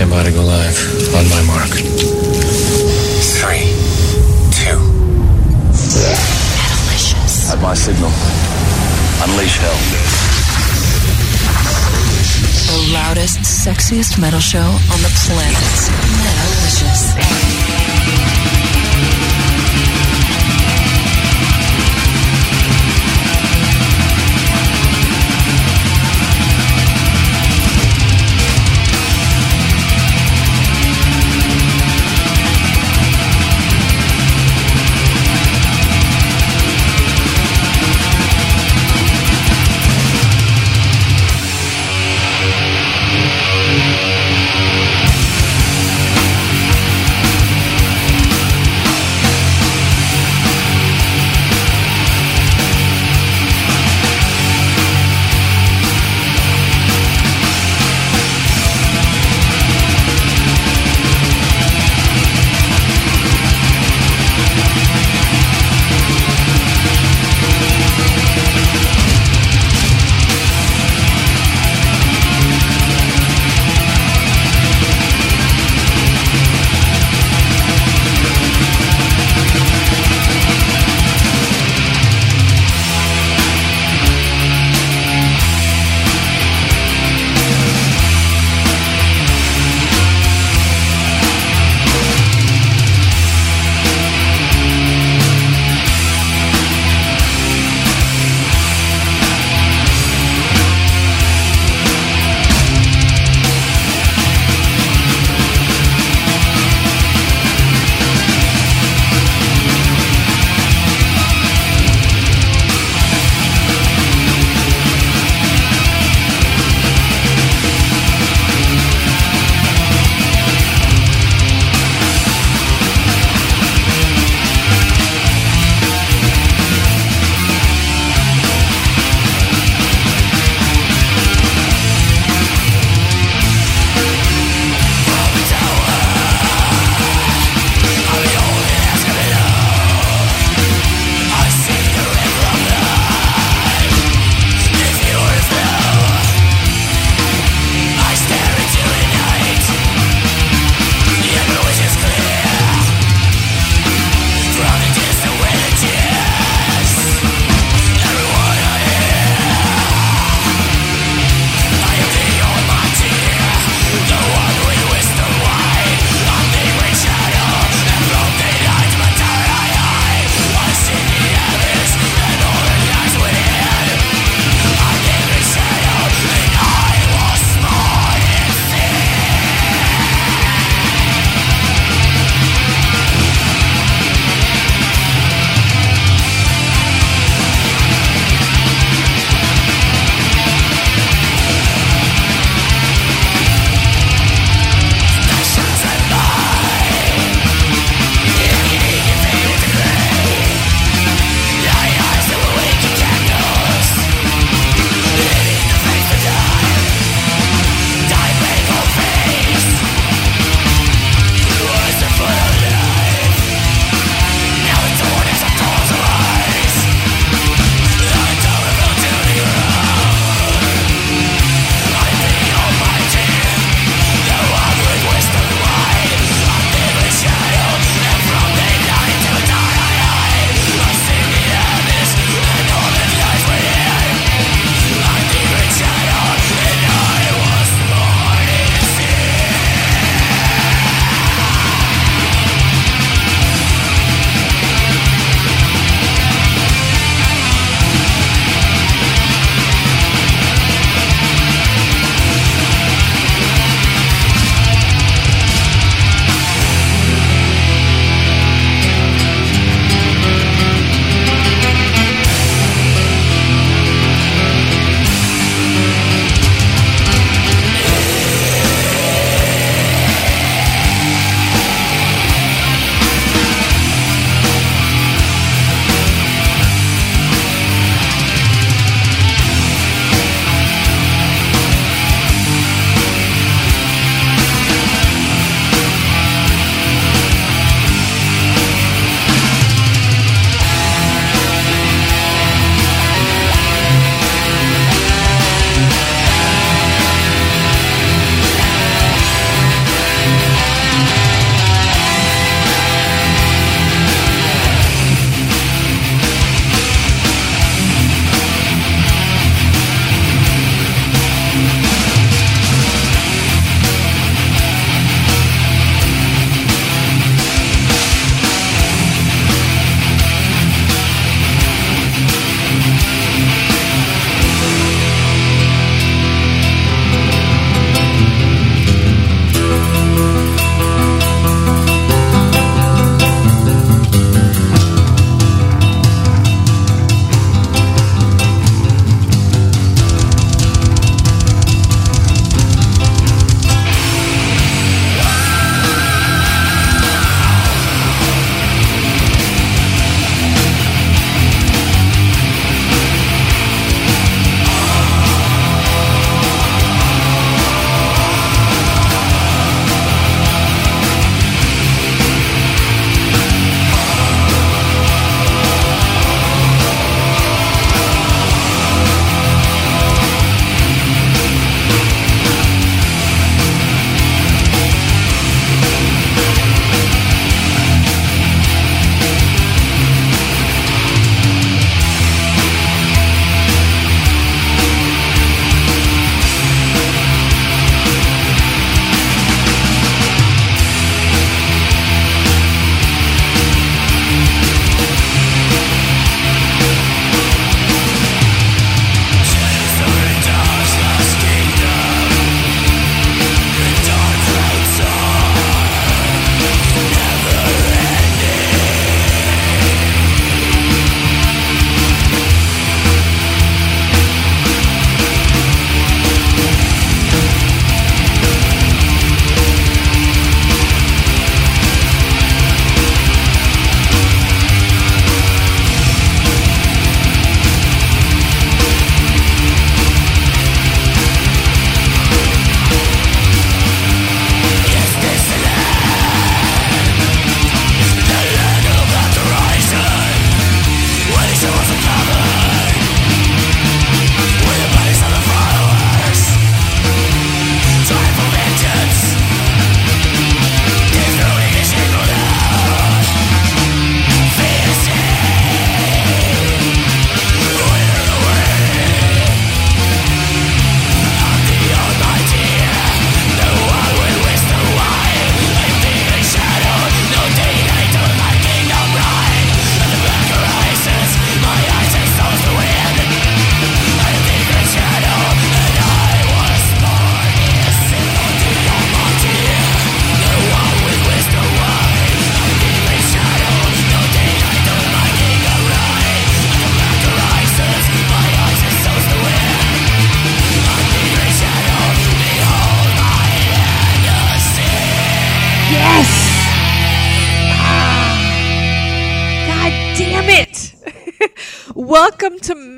Stand by to go live. On my mark. Three, two. At my signal, unleash hell. The loudest, sexiest metal show on the planet. Metalicious.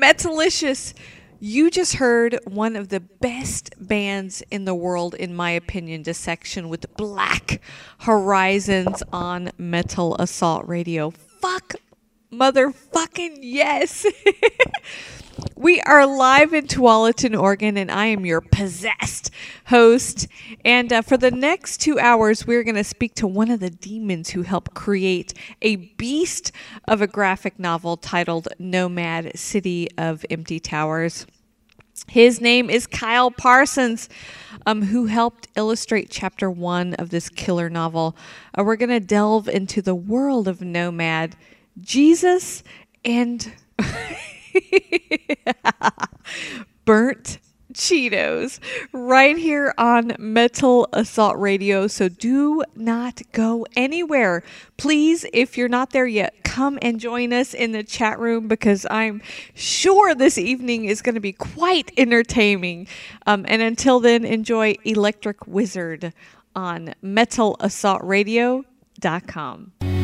Metalicious. You just heard one of the best bands in the world, in my opinion, dissection with Black Horizons on Metal Assault Radio. Fuck, motherfucking yes. we are live in Tualatin, Oregon, and I am your possessed host. And uh, for the next two hours, we're going to speak to one of the demons who helped create a beast of a graphic novel titled No'MADD City of Empty Towers. His name is Kiel Parsons, um, who helped illustrate chapter one of this killer novel. Uh, we're going to delve into the world of No'MADD, Jesus, and burnt Cheetos right here on Metal Assault Radio. So do not go anywhere. Please, if you're not there yet, come and join us in the chat room because I'm sure this evening is going to be quite entertaining. Um, and until then, enjoy Electric Wizard on metalassaultradio.com.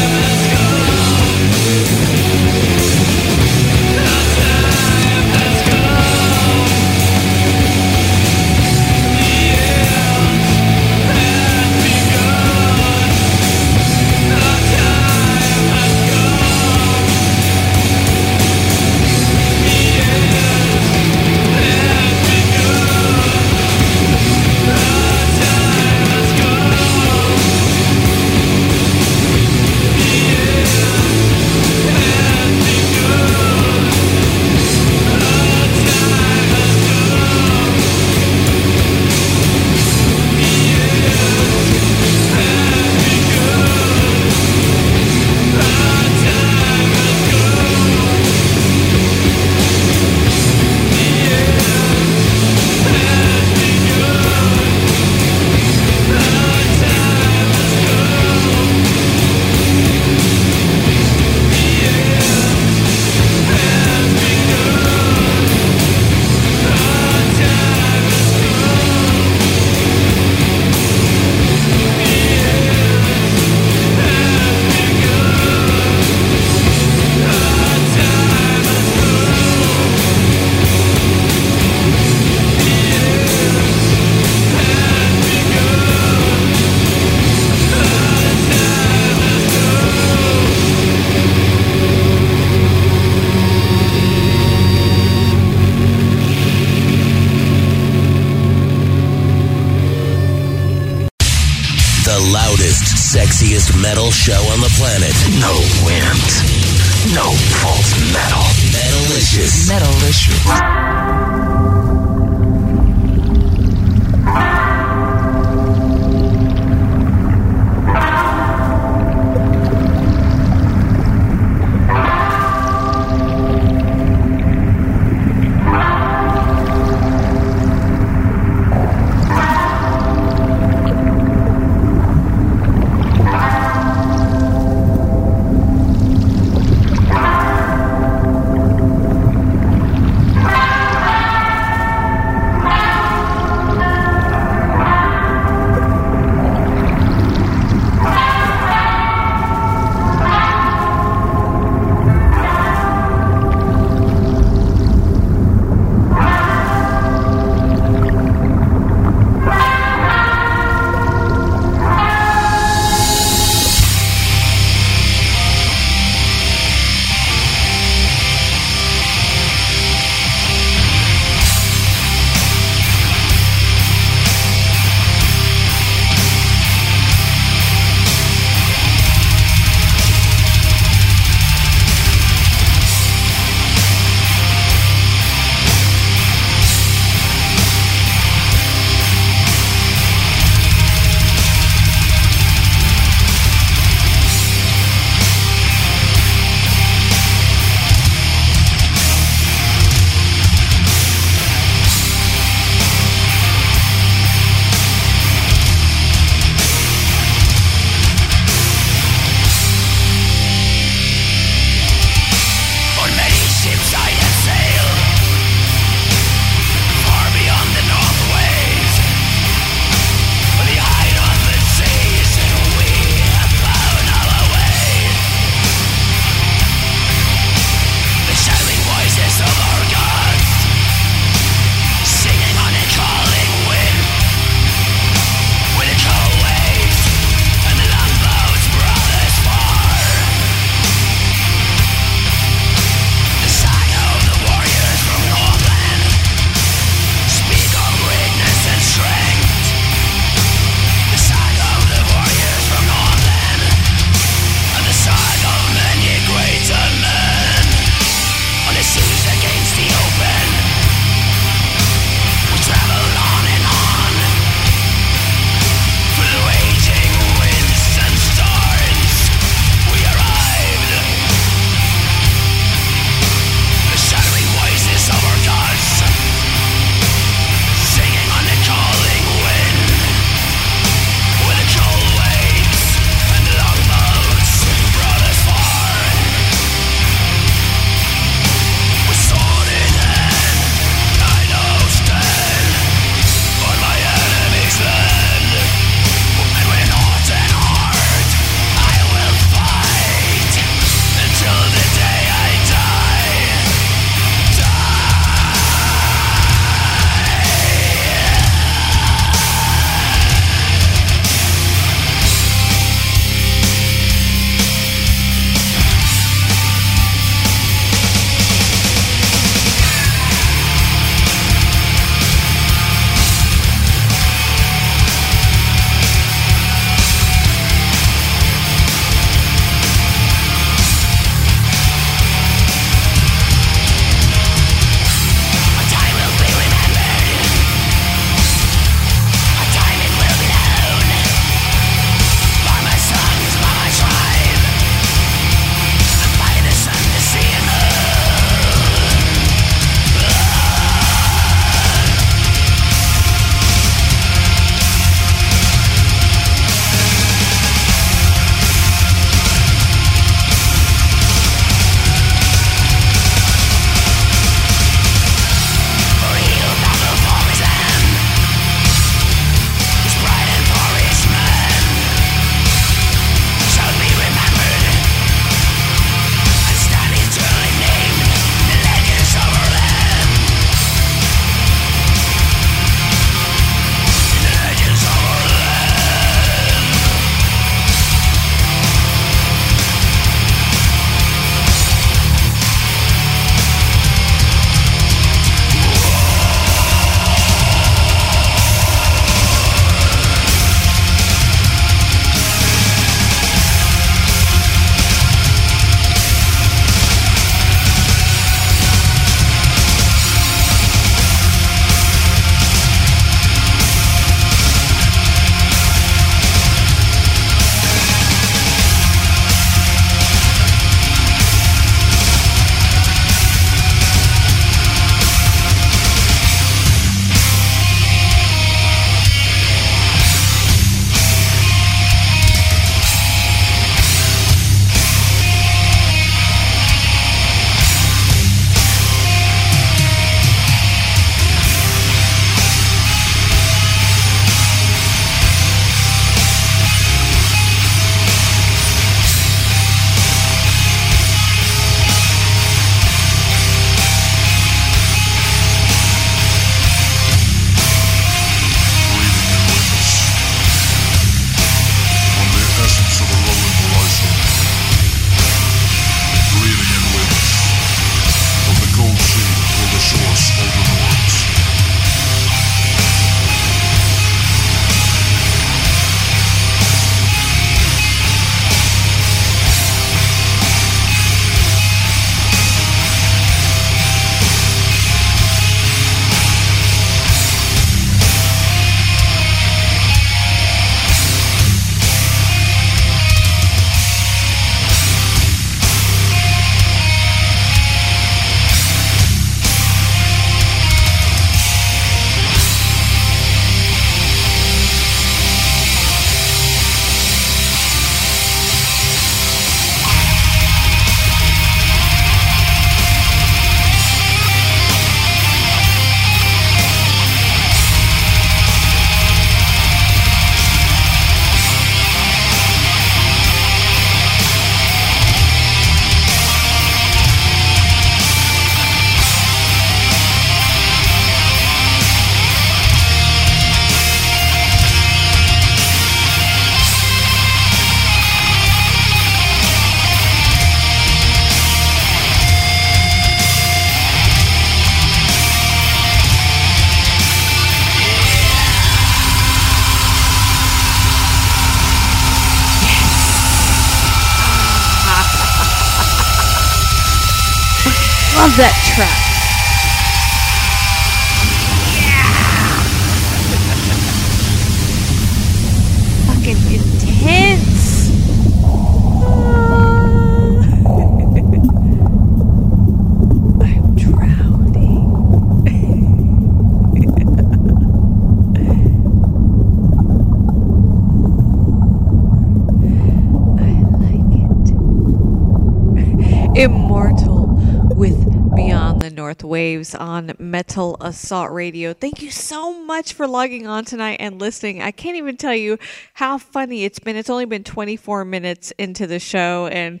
On Metal Assault Radio. Thank you so much for logging on tonight and listening. I can't even tell you how funny it's been. It's only been 24 minutes into the show and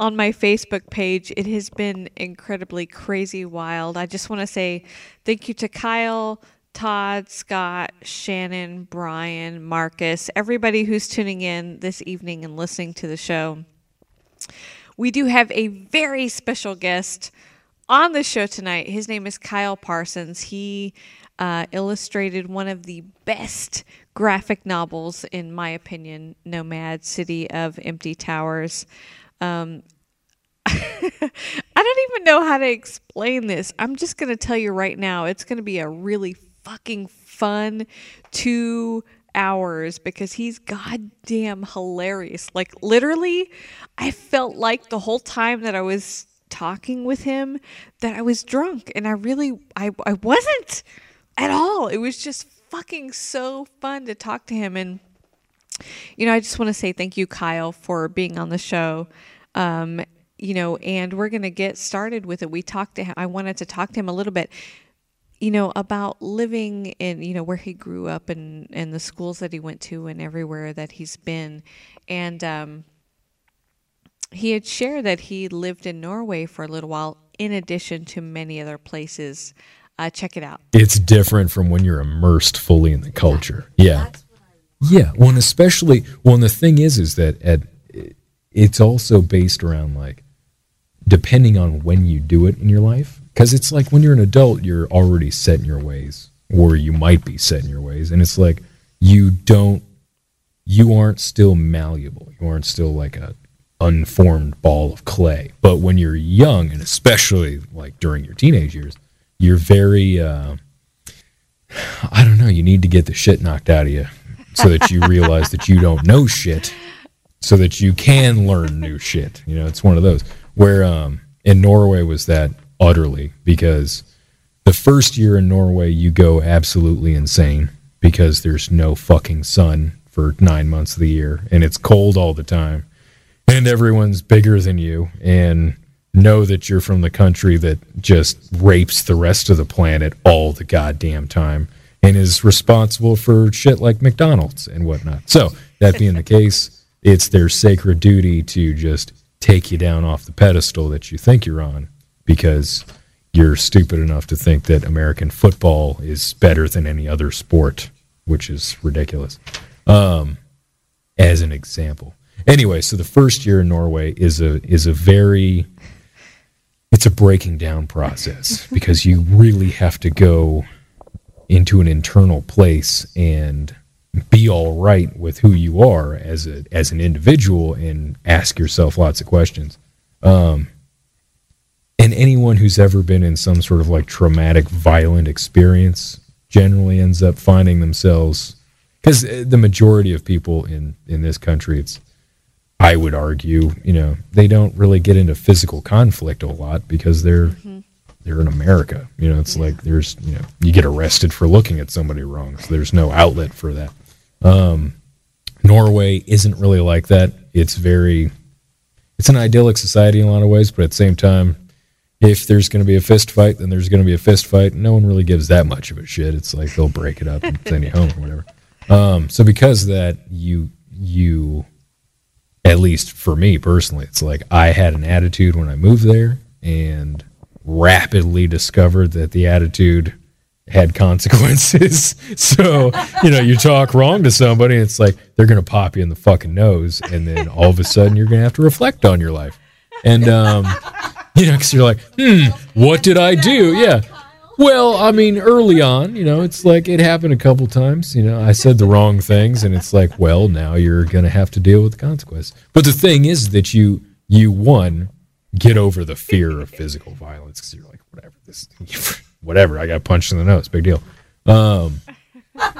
on my Facebook page, it has been incredibly crazy wild. I just want to say thank you to Kyle, Todd, Scott, Shannon, Brian, Marcus, everybody who's tuning in this evening and listening to the show. We do have a very special guest on the show tonight. His name is Kiel Parsons. He uh, illustrated one of the best graphic novels, in my opinion, No'MADD City of Empty Towers. Um, I don't even know how to explain this. I'm just going to tell you right now, it's going to be a really fucking fun two hours because he's goddamn hilarious. Like, literally, I felt like the whole time that I was talking with him that I was drunk and I really I I wasn't at all. It was just fucking so fun to talk to him and you know, I just want to say thank you Kiel for being on the show. Um you know, and we're going to get started with it. We talked to him I wanted to talk to him a little bit you know about living in you know where he grew up and and the schools that he went to and everywhere that he's been and um he had shared that he lived in Norway for a little while, in addition to many other places. Uh, check it out. It's different from when you're immersed fully in the culture. Yeah. Yeah. Well, and especially, well, and the thing is, is that at, it's also based around like, depending on when you do it in your life. Because it's like when you're an adult, you're already set in your ways, or you might be set in your ways. And it's like, you don't, you aren't still malleable. You aren't still like a, unformed ball of clay. But when you're young, and especially like during your teenage years, you're very, uh, I don't know, you need to get the shit knocked out of you so that you realize that you don't know shit so that you can learn new shit. You know, it's one of those where um, in Norway was that utterly because the first year in Norway, you go absolutely insane because there's no fucking sun for nine months of the year and it's cold all the time and everyone's bigger than you and know that you're from the country that just rapes the rest of the planet all the goddamn time and is responsible for shit like McDonald's and whatnot. So, that being the case, it's their sacred duty to just take you down off the pedestal that you think you're on because you're stupid enough to think that American football is better than any other sport, which is ridiculous. Um, as an example anyway, so the first year in Norway is a is a very it's a breaking down process because you really have to go into an internal place and be all right with who you are as a as an individual and ask yourself lots of questions. Um, and anyone who's ever been in some sort of like traumatic, violent experience generally ends up finding themselves because the majority of people in in this country, it's I would argue, you know, they don't really get into physical conflict a lot because they're mm-hmm. they're in America. You know, it's yeah. like there's you know you get arrested for looking at somebody wrong, so there's no outlet for that. Um, Norway isn't really like that. It's very it's an idyllic society in a lot of ways, but at the same time, if there's going to be a fist fight, then there's going to be a fist fight. No one really gives that much of a shit. It's like they'll break it up and send you home or whatever. Um, so because of that, you you at least for me personally, it's like I had an attitude when I moved there and rapidly discovered that the attitude had consequences. so, you know, you talk wrong to somebody, it's like they're going to pop you in the fucking nose. And then all of a sudden you're going to have to reflect on your life. And, um, you know, because you're like, hmm, what did I do? Yeah. Well, I mean, early on, you know, it's like it happened a couple times. You know, I said the wrong things, and it's like, well, now you're going to have to deal with the consequence. But the thing is that you you one get over the fear of physical violence because you're like, whatever, this, whatever. I got punched in the nose, big deal. Um,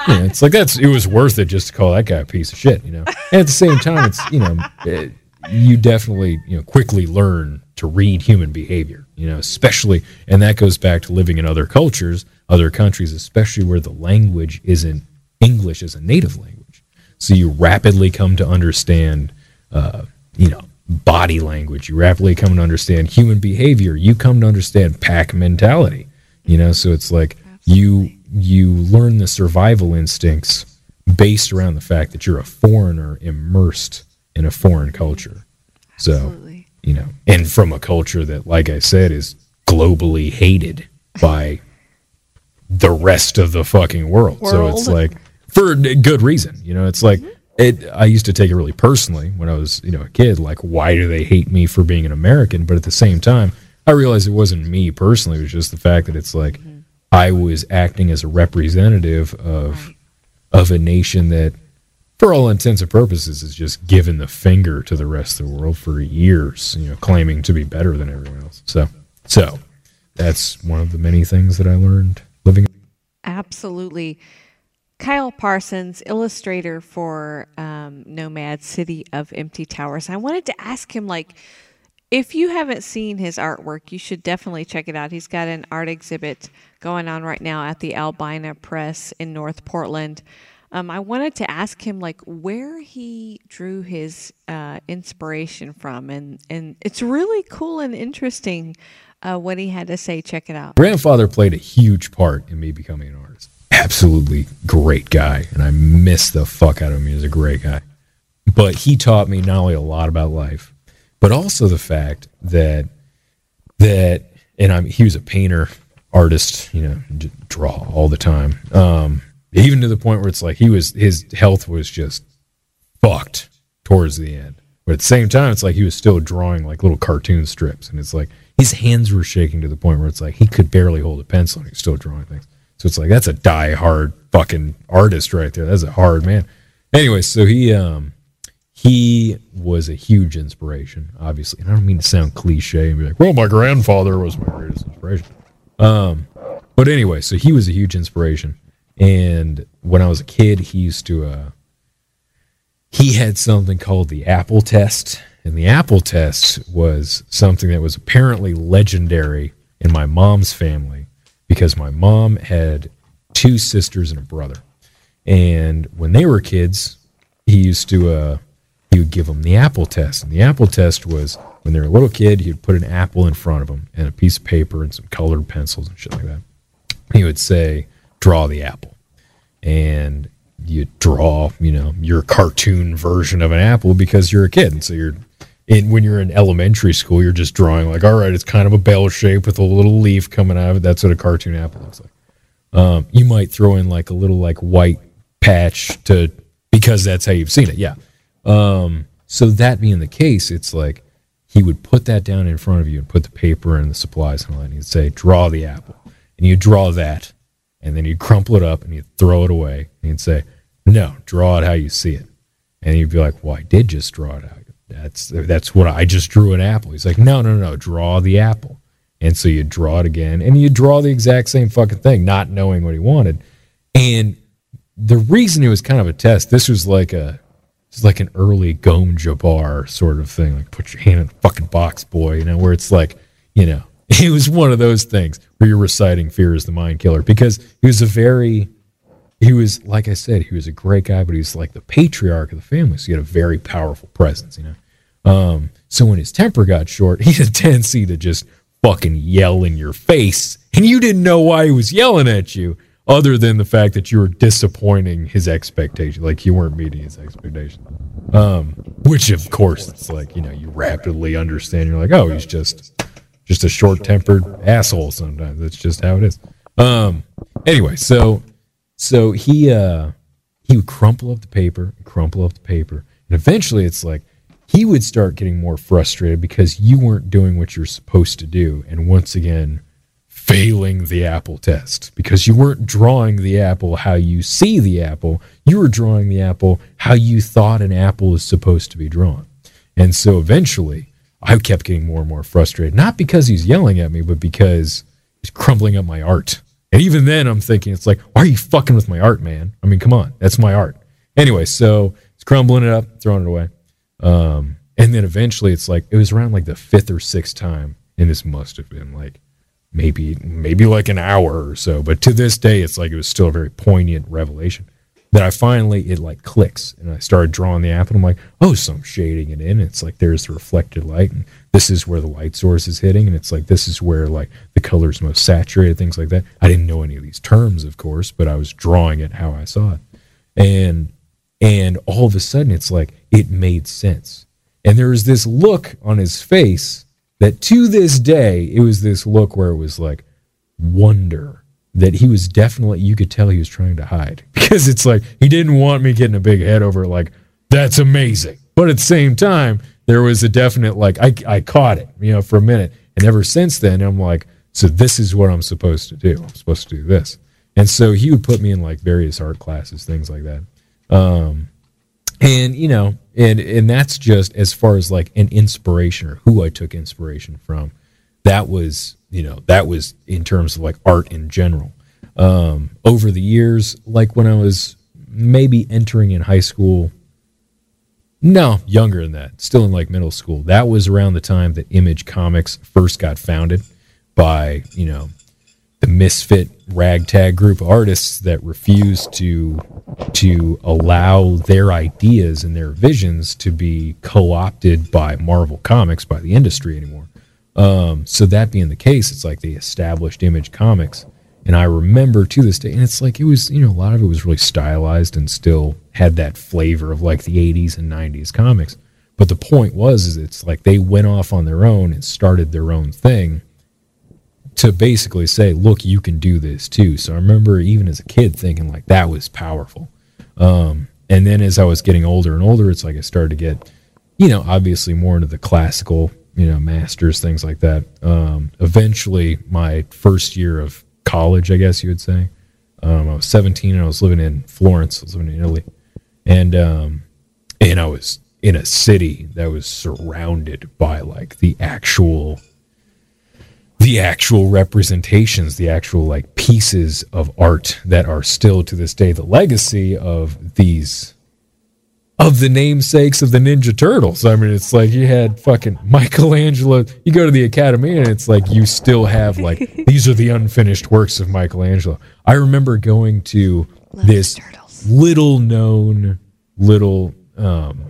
it's like that's it was worth it just to call that guy a piece of shit, you know. And at the same time, it's you know, it, you definitely you know quickly learn to read human behavior, you know, especially, and that goes back to living in other cultures, other countries, especially where the language isn't English as a native language. So you rapidly come to understand, uh, you know, body language. You rapidly come to understand human behavior. You come to understand pack mentality. You know, so it's like you you learn the survival instincts based around the fact that you're a foreigner immersed in a foreign culture. So, Absolutely. You know, and from a culture that, like I said, is globally hated by the rest of the fucking world. So it's like for good reason, you know, it's like it I used to take it really personally when I was, you know, a kid, like why do they hate me for being an American? But at the same time, I realized it wasn't me personally, it was just the fact that it's like mm-hmm. I was acting as a representative of of a nation that for all intents and purposes has just given the finger to the rest of the world for years, you know, claiming to be better than everyone else. So so that's one of the many things that I learned living Absolutely. Kiel Parsons, illustrator for um, No'MADD City of Empty Towers. I wanted to ask him, like, if you haven't seen his artwork, you should definitely check it out. He's got an art exhibit going on right now at the Albina Press in North Portland. Um, I wanted to ask him, like, where he drew his uh, inspiration from, and and it's really cool and interesting uh, what he had to say. Check it out. grandfather played a huge part in me becoming an artist. Absolutely great guy, and I miss the fuck out of him. He was a great guy, but he taught me not only a lot about life, but also the fact that that, and I'm he was a painter, artist, you know, draw all the time. Um, even to the point where it's like he was his health was just fucked towards the end. But at the same time, it's like he was still drawing like little cartoon strips, and it's like his hands were shaking to the point where it's like he could barely hold a pencil, and he's still drawing things. So it's like that's a die hard fucking artist right there. That's a hard man. Anyway, so he um he was a huge inspiration, obviously. And I don't mean to sound cliche and be like, well, my grandfather was my greatest inspiration. Um, but anyway, so he was a huge inspiration. And when I was a kid, he used to uh he had something called the Apple test. And the Apple test was something that was apparently legendary in my mom's family because my mom had two sisters and a brother. And when they were kids, he used to uh, he would give them the apple test. And the apple test was when they were a little kid, he'd put an apple in front of them and a piece of paper and some colored pencils and shit like that. He would say, "Draw the apple," and you draw, you know, your cartoon version of an apple because you're a kid, and so you're. In, when you're in elementary school, you're just drawing like, all right, it's kind of a bell shape with a little leaf coming out of it. That's what a cartoon apple looks like. Um, you might throw in like a little like white patch to because that's how you've seen it. Yeah. Um, so that being the case, it's like he would put that down in front of you and put the paper and the supplies and all that. And he'd say, "Draw the apple," and you draw that, and then you'd crumple it up and you'd throw it away. And he'd say, "No, draw it how you see it." And you'd be like, "Well, I did just draw it out. That's that's what I just drew an apple." He's like, "No, no, no, draw the apple." And so you draw it again, and you draw the exact same fucking thing, not knowing what he wanted. And the reason it was kind of a test, this was like a, it's like an early Gom Jabbar sort of thing, like put your hand in the fucking box, boy, you know, where it's like, you know, it was one of those things where you're reciting "Fear is the Mind Killer" because he was a very, he was like I said, he was a great guy, but he was like the patriarch of the family, so he had a very powerful presence, you know. Um, so when his temper got short, he had a tendency to just fucking yell in your face, and you didn't know why he was yelling at you, other than the fact that you were disappointing his expectation, like you weren't meeting his expectations. Um, which of course it's like you know you rapidly understand. You're like, oh, he's just just a short tempered asshole. Sometimes that's just how it is. Um, anyway, so so he uh he would crumple up the paper, crumple up the paper, and eventually it's like he would start getting more frustrated because you weren't doing what you're supposed to do, and once again failing the apple test because you weren't drawing the apple how you see the apple, you were drawing the apple how you thought an apple is supposed to be drawn. And so eventually, I kept getting more and more frustrated. Not because he's yelling at me, but because he's crumbling up my art. And even then, I'm thinking, it's like, why are you fucking with my art, man? I mean, come on, that's my art. Anyway, so it's crumbling it up, throwing it away. Um, and then eventually, it's like it was around like the fifth or sixth time, and this must have been like maybe maybe like an hour or so. But to this day, it's like it was still a very poignant revelation that I finally it like clicks and I started drawing the app and I'm like, oh, so I'm shading it in. It's like there's the reflected light, and this is where the light source is hitting, and it's like this is where like the color's most saturated, things like that. I didn't know any of these terms, of course, but I was drawing it how I saw it, and and all of a sudden it's like it made sense, and there was this look on his face that to this day it was this look where it was like wonder that he was definitely you could tell he was trying to hide. Because it's like he didn't want me getting a big head over like that's amazing. But at the same time there was a definite like I, I caught it you know for a minute. And ever since then i'm like so this is what i'm supposed to do. I'm supposed to do this. And so he would put me in like various art classes things like that. Um and you know and and that's just as far as like an inspiration or who i took inspiration from. That was you know that was in terms of like art in general. Um, over the years like when i was maybe entering in high school no younger than that still in like middle school that was around the time that image comics first got founded by you know the misfit ragtag group of artists that refused to to allow their ideas and their visions to be co-opted by marvel comics by the industry anymore um, so that being the case, it's like they established Image Comics, and I remember to this day, and it's like it was, you know, a lot of it was really stylized and still had that flavor of like the '80s and '90s comics. But the point was, is it's like they went off on their own and started their own thing to basically say, look, you can do this too. So I remember even as a kid thinking like that was powerful. Um, and then as I was getting older and older, it's like I started to get, you know, obviously more into the classical you know, masters, things like that. Um, eventually, my first year of college, I guess you would say, um, I was 17 and I was living in Florence. I was living in Italy, and um, and I was in a city that was surrounded by like the actual the actual representations, the actual like pieces of art that are still to this day the legacy of these of the namesakes of the Ninja Turtles. I mean, it's like you had fucking Michelangelo. You go to the Academy and it's like you still have like these are the unfinished works of Michelangelo. I remember going to Love this little known little um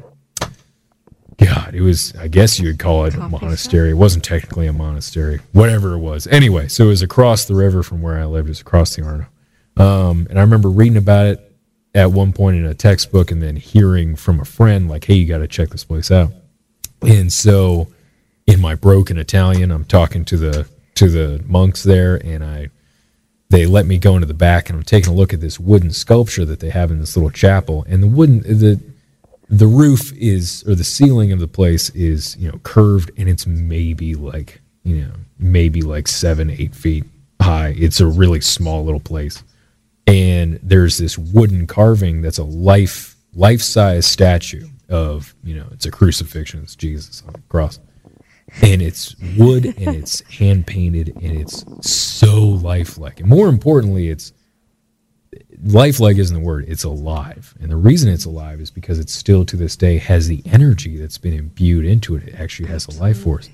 God, it was I guess you would call it Coffee a monastery. Shop. It wasn't technically a monastery. Whatever it was. Anyway, so it was across the river from where I lived. It was across the Arno. Um, and I remember reading about it at one point in a textbook and then hearing from a friend like hey you got to check this place out. And so in my broken italian i'm talking to the to the monks there and i they let me go into the back and i'm taking a look at this wooden sculpture that they have in this little chapel and the wooden the the roof is or the ceiling of the place is you know curved and it's maybe like you know maybe like seven eight feet high. It's a really small little place and there's this wooden carving that's a life life size statue of you know it's a crucifixion it's jesus on the cross. And it's wood and it's hand painted and it's so lifelike. And more importantly it's lifelike isn't the word it's alive. And the reason it's alive is because it still to this day has the energy that's been imbued into it. It actually has a life force.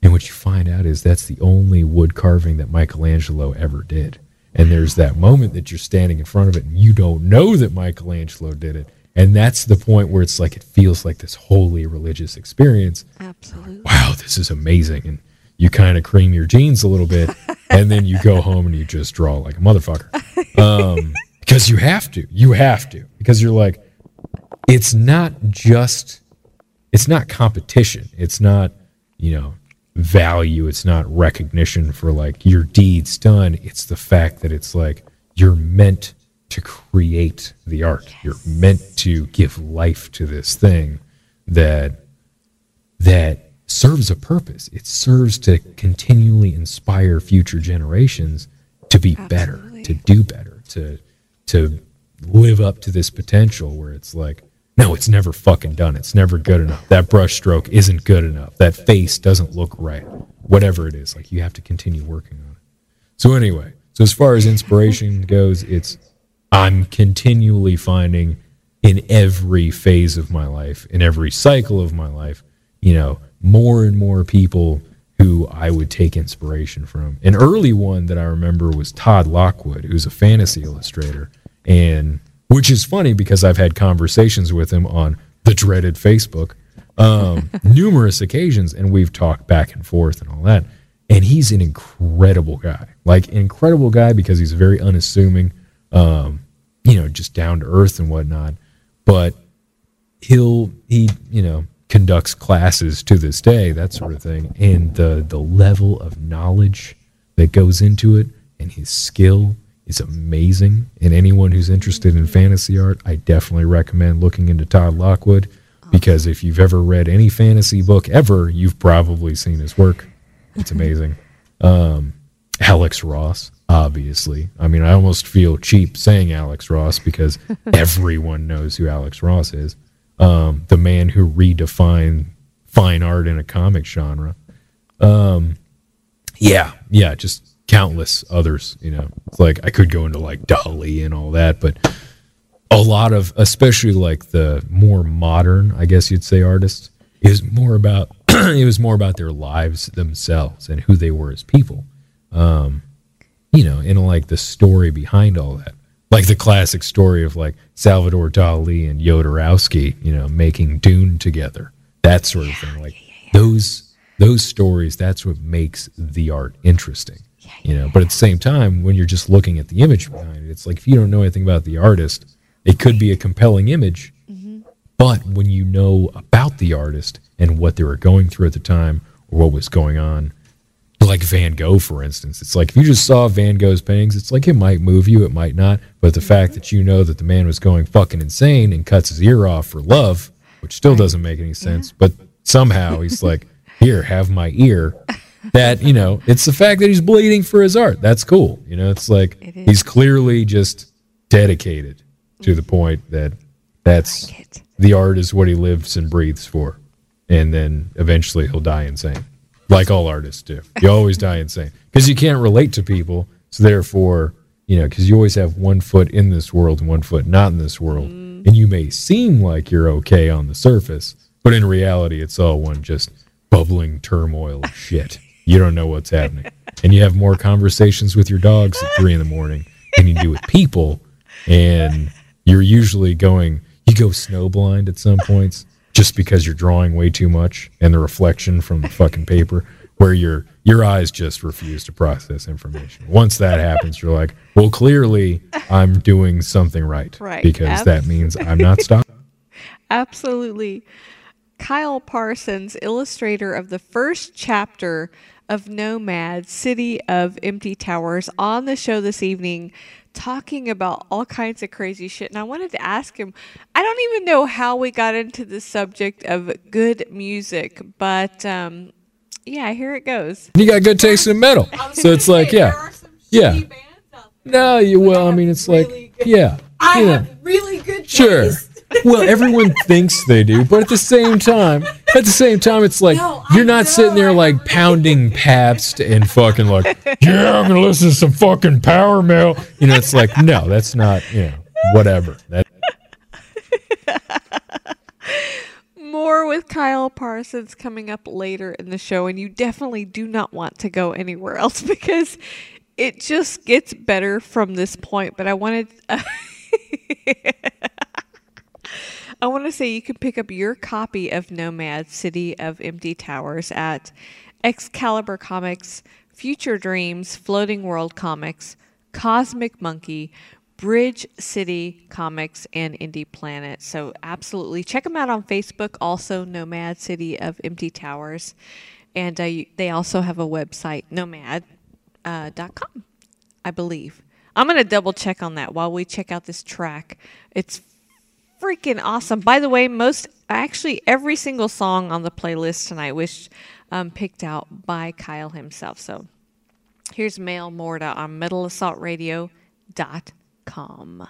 And what you find out is that's the only wood carving that michelangelo ever did and there's that moment that you're standing in front of it and you don't know that Michelangelo did it. And that's the point where it's like it feels like this holy religious experience. Absolutely. Wow, this is amazing. And you kind of cream your jeans a little bit and then you go home and you just draw like a motherfucker. Um, because you have to. You have to. Because you're like, it's not just, it's not competition. It's not, you know, value. It's not recognition for like your deeds done. It's the fact that it's like you're meant to create the art. Yes. You're meant to give life to this thing that that serves a purpose. It serves to continually inspire future generations to be Absolutely. better, to do better, to to live up to this potential where it's like no, it's never fucking done. It's never good enough. That brush stroke isn't good enough. That face doesn't look right. Whatever it is, like you have to continue working on it. So anyway, so as far as inspiration goes, it's I'm continually finding in every phase of my life, in every cycle of my life, you know, more and more people who I would take inspiration from. An early one that I remember was Todd Lockwood, who's a fantasy illustrator, and which is funny because I've had conversations with him on the dreaded Facebook um, numerous occasions, and we've talked back and forth and all that. And he's an incredible guy, like incredible guy because he's very unassuming, um, you know, just down to earth and whatnot. But he'll he you know conducts classes to this day, that sort of thing, and the the level of knowledge that goes into it and his skill is amazing. And anyone who's interested in fantasy art, I definitely recommend looking into Todd Lockwood because if you've ever read any fantasy book ever, you've probably seen his work. It's amazing. Um, Alex Ross, obviously. I mean, I almost feel cheap saying Alex Ross because everyone knows who Alex Ross is. Um, the man who redefined fine art in a comic genre. Um, yeah, yeah, just countless others. You know, it's like I could go into like Dali and all that, but a lot of, especially like the more modern, I guess you'd say, artists is more about it was more about their lives themselves and who they were as people. Um, you know, and like the story behind all that, like the classic story of like Salvador Dali and Jodorowsky, you know, making Dune together, that sort of thing. Like those those stories, that's what makes the art interesting. You know, but at the same time, when you're just looking at the image behind it, it's like if you don't know anything about the artist, it could be a compelling image, mm-hmm. but when you know about the artist and what they were going through at the time or what was going on, like Van Gogh, for instance, it's like if you just saw Van Gogh's paintings, it's like it might move you, it might not. But the fact mm-hmm. that you know that the man was going fucking insane and cuts his ear off for love, which still doesn't make any sense, but somehow he's like, here, have my ear. That, you know, it's the fact that he's bleeding for his art. That's cool. You know, it's like It he's clearly just dedicated to the point that that's like the art is what he lives and breathes for. And then eventually he'll die insane, like all artists do. You always die insane because you can't relate to people. So therefore, you know, because you always have one foot in this world and one foot not in this world. Mm-hmm. And you may seem like you're okay on the surface, but in reality, it's all one just bubbling turmoil of shit. You don't know what's happening. And you have more conversations with your dogs at three in the morning than you do with people. And you're usually going, you go snowblind at some points just because you're drawing way too much and the reflection from the fucking paper where your your eyes just refuse to process information. Once that happens, you're like, well, clearly I'm doing something right. Right. Because that means I'm not stopping. Absolutely. Kiel Parsons, illustrator of the first chapter of No'MADD, City of Empty Towers, on the show this evening, talking about all kinds of crazy shit. And I wanted to ask him, I don't even know how we got into the subject of good music, but um, yeah, here it goes. You got good taste in metal. So it's like, yeah. Yeah. No, you well, I mean it's like yeah. I yeah. have really good Sure. Taste. Well, everyone thinks they do, but at the same time, at the same time, it's like No, you're not know, sitting there like pounding Pabst and fucking like, yeah, I'm gonna listen to some fucking power metal. You know, it's like, no, that's not, you know, whatever. That More with Kiel Parsons coming up later in the show, and you definitely do not want to go anywhere else because it just gets better from this point. But I wanted. I want to say you can pick up your copy of No'MADD City of Empty Towers at Excalibur Comics, Future Dreams, Floating World Comics, Cosmic Monkey, Bridge City Comics, and IndyPlanet. So, absolutely check them out on Facebook, also No'MADD City of Empty Towers. And uh, they also have a website, nomad.com, I believe. I'm going to double check on that while we check out this track. It's freaking awesome. By the way, most actually every single song on the playlist tonight was um, picked out by Kiel himself. So here's Male Morta on metalassaultradio.com.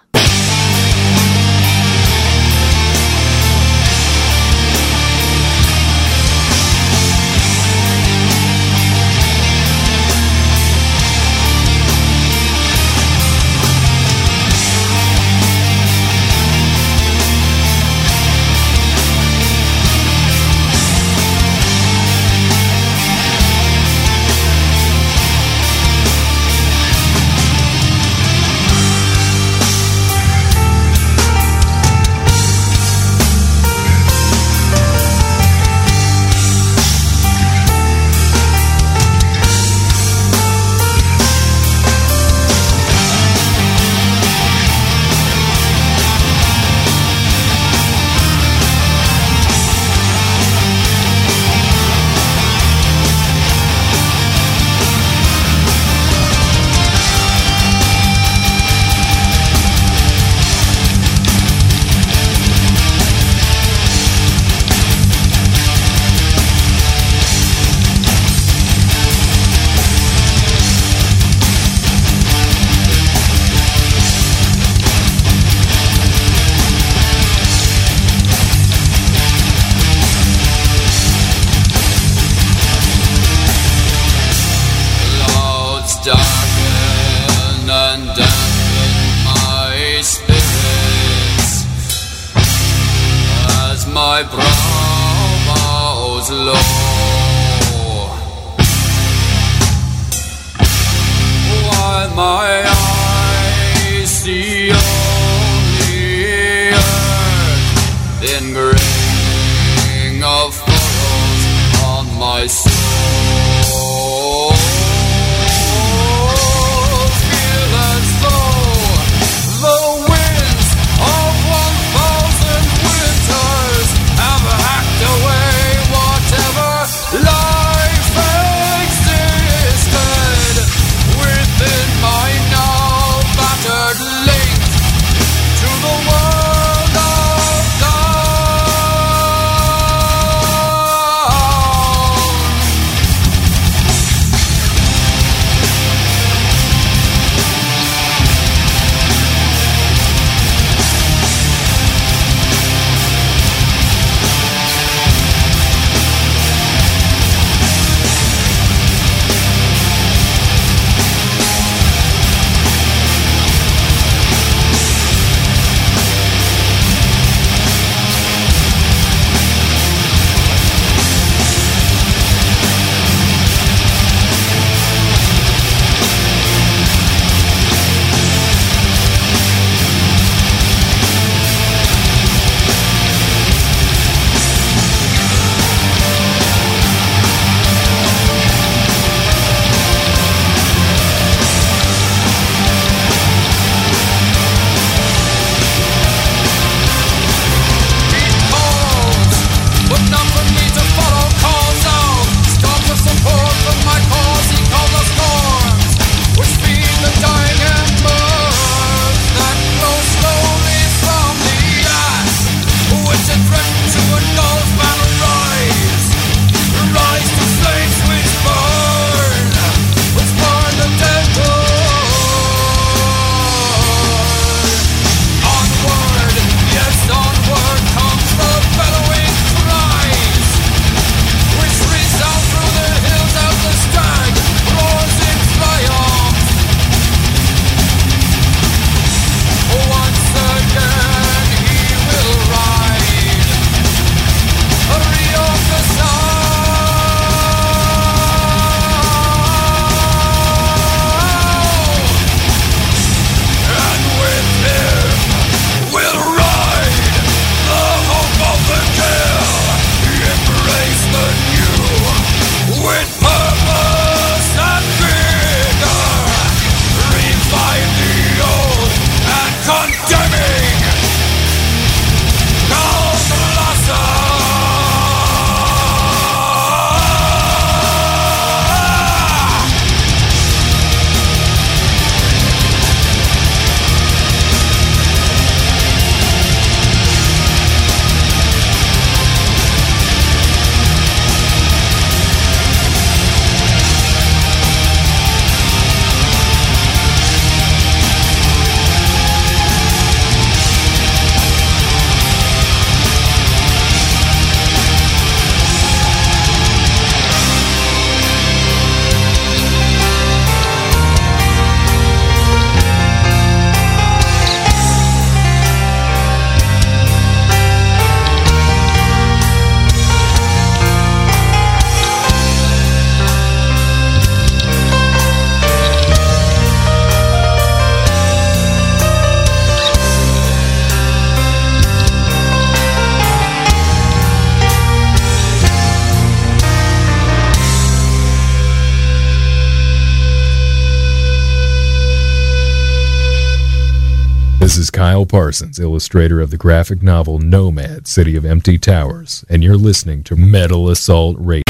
Parsons, illustrator of the graphic novel No'MADD City of Empty Towers, and you're listening to Metal Assault Radio.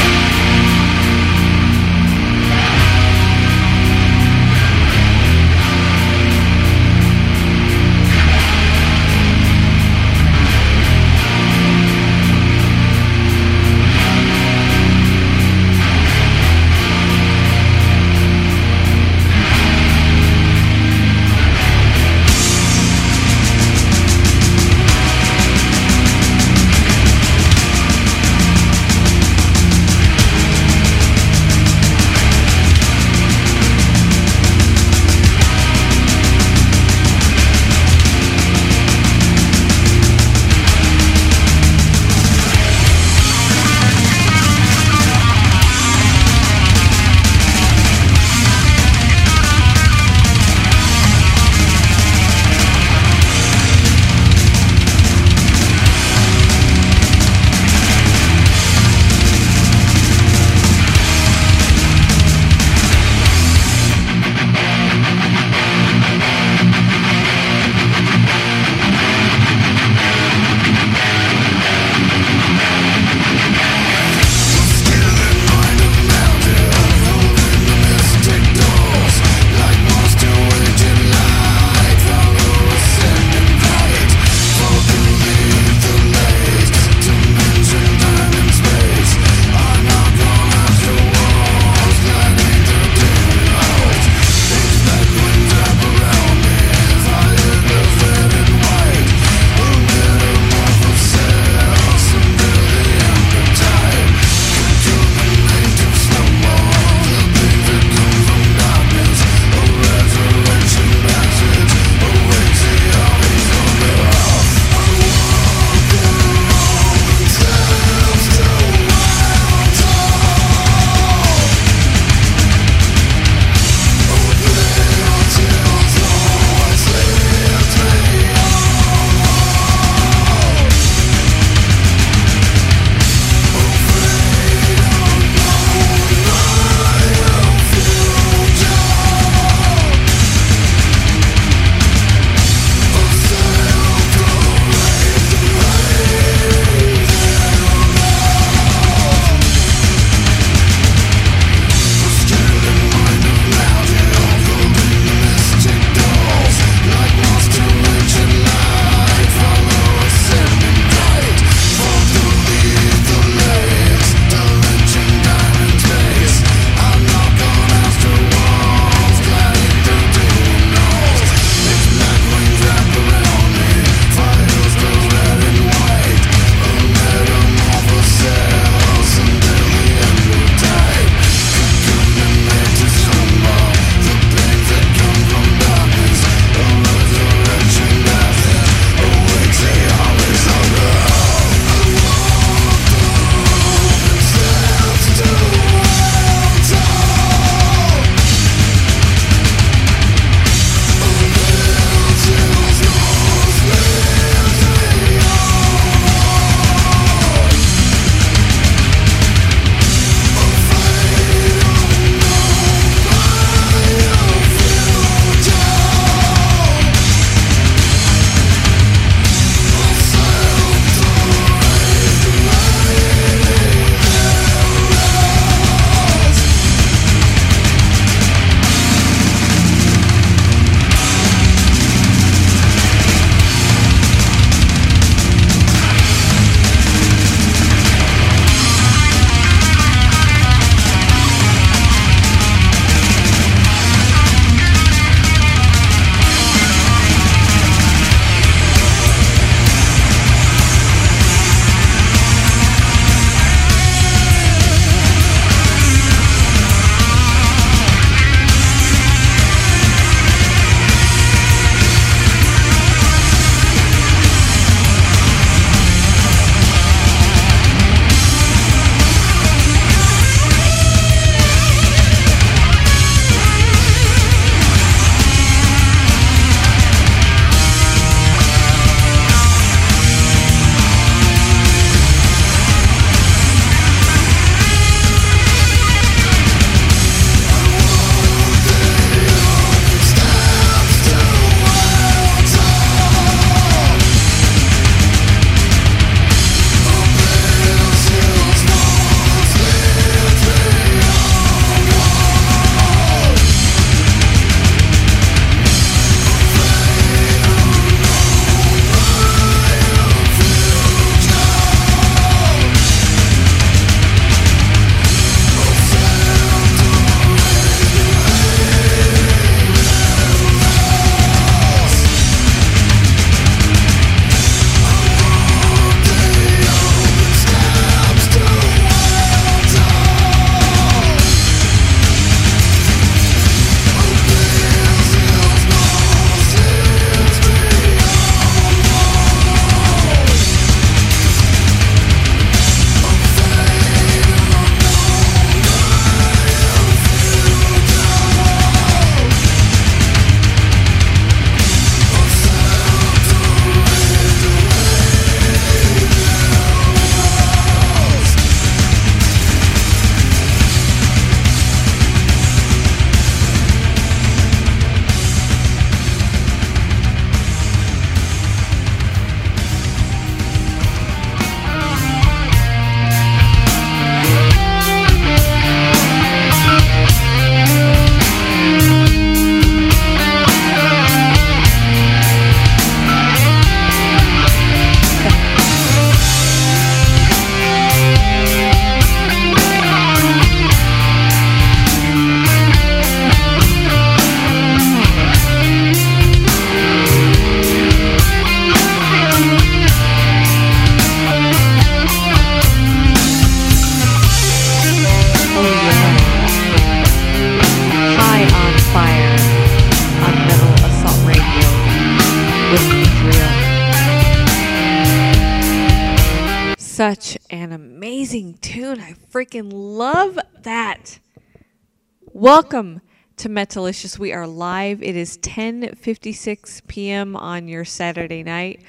Welcome to Metalicious. We are live. It is 10:56 p.m. on your Saturday night.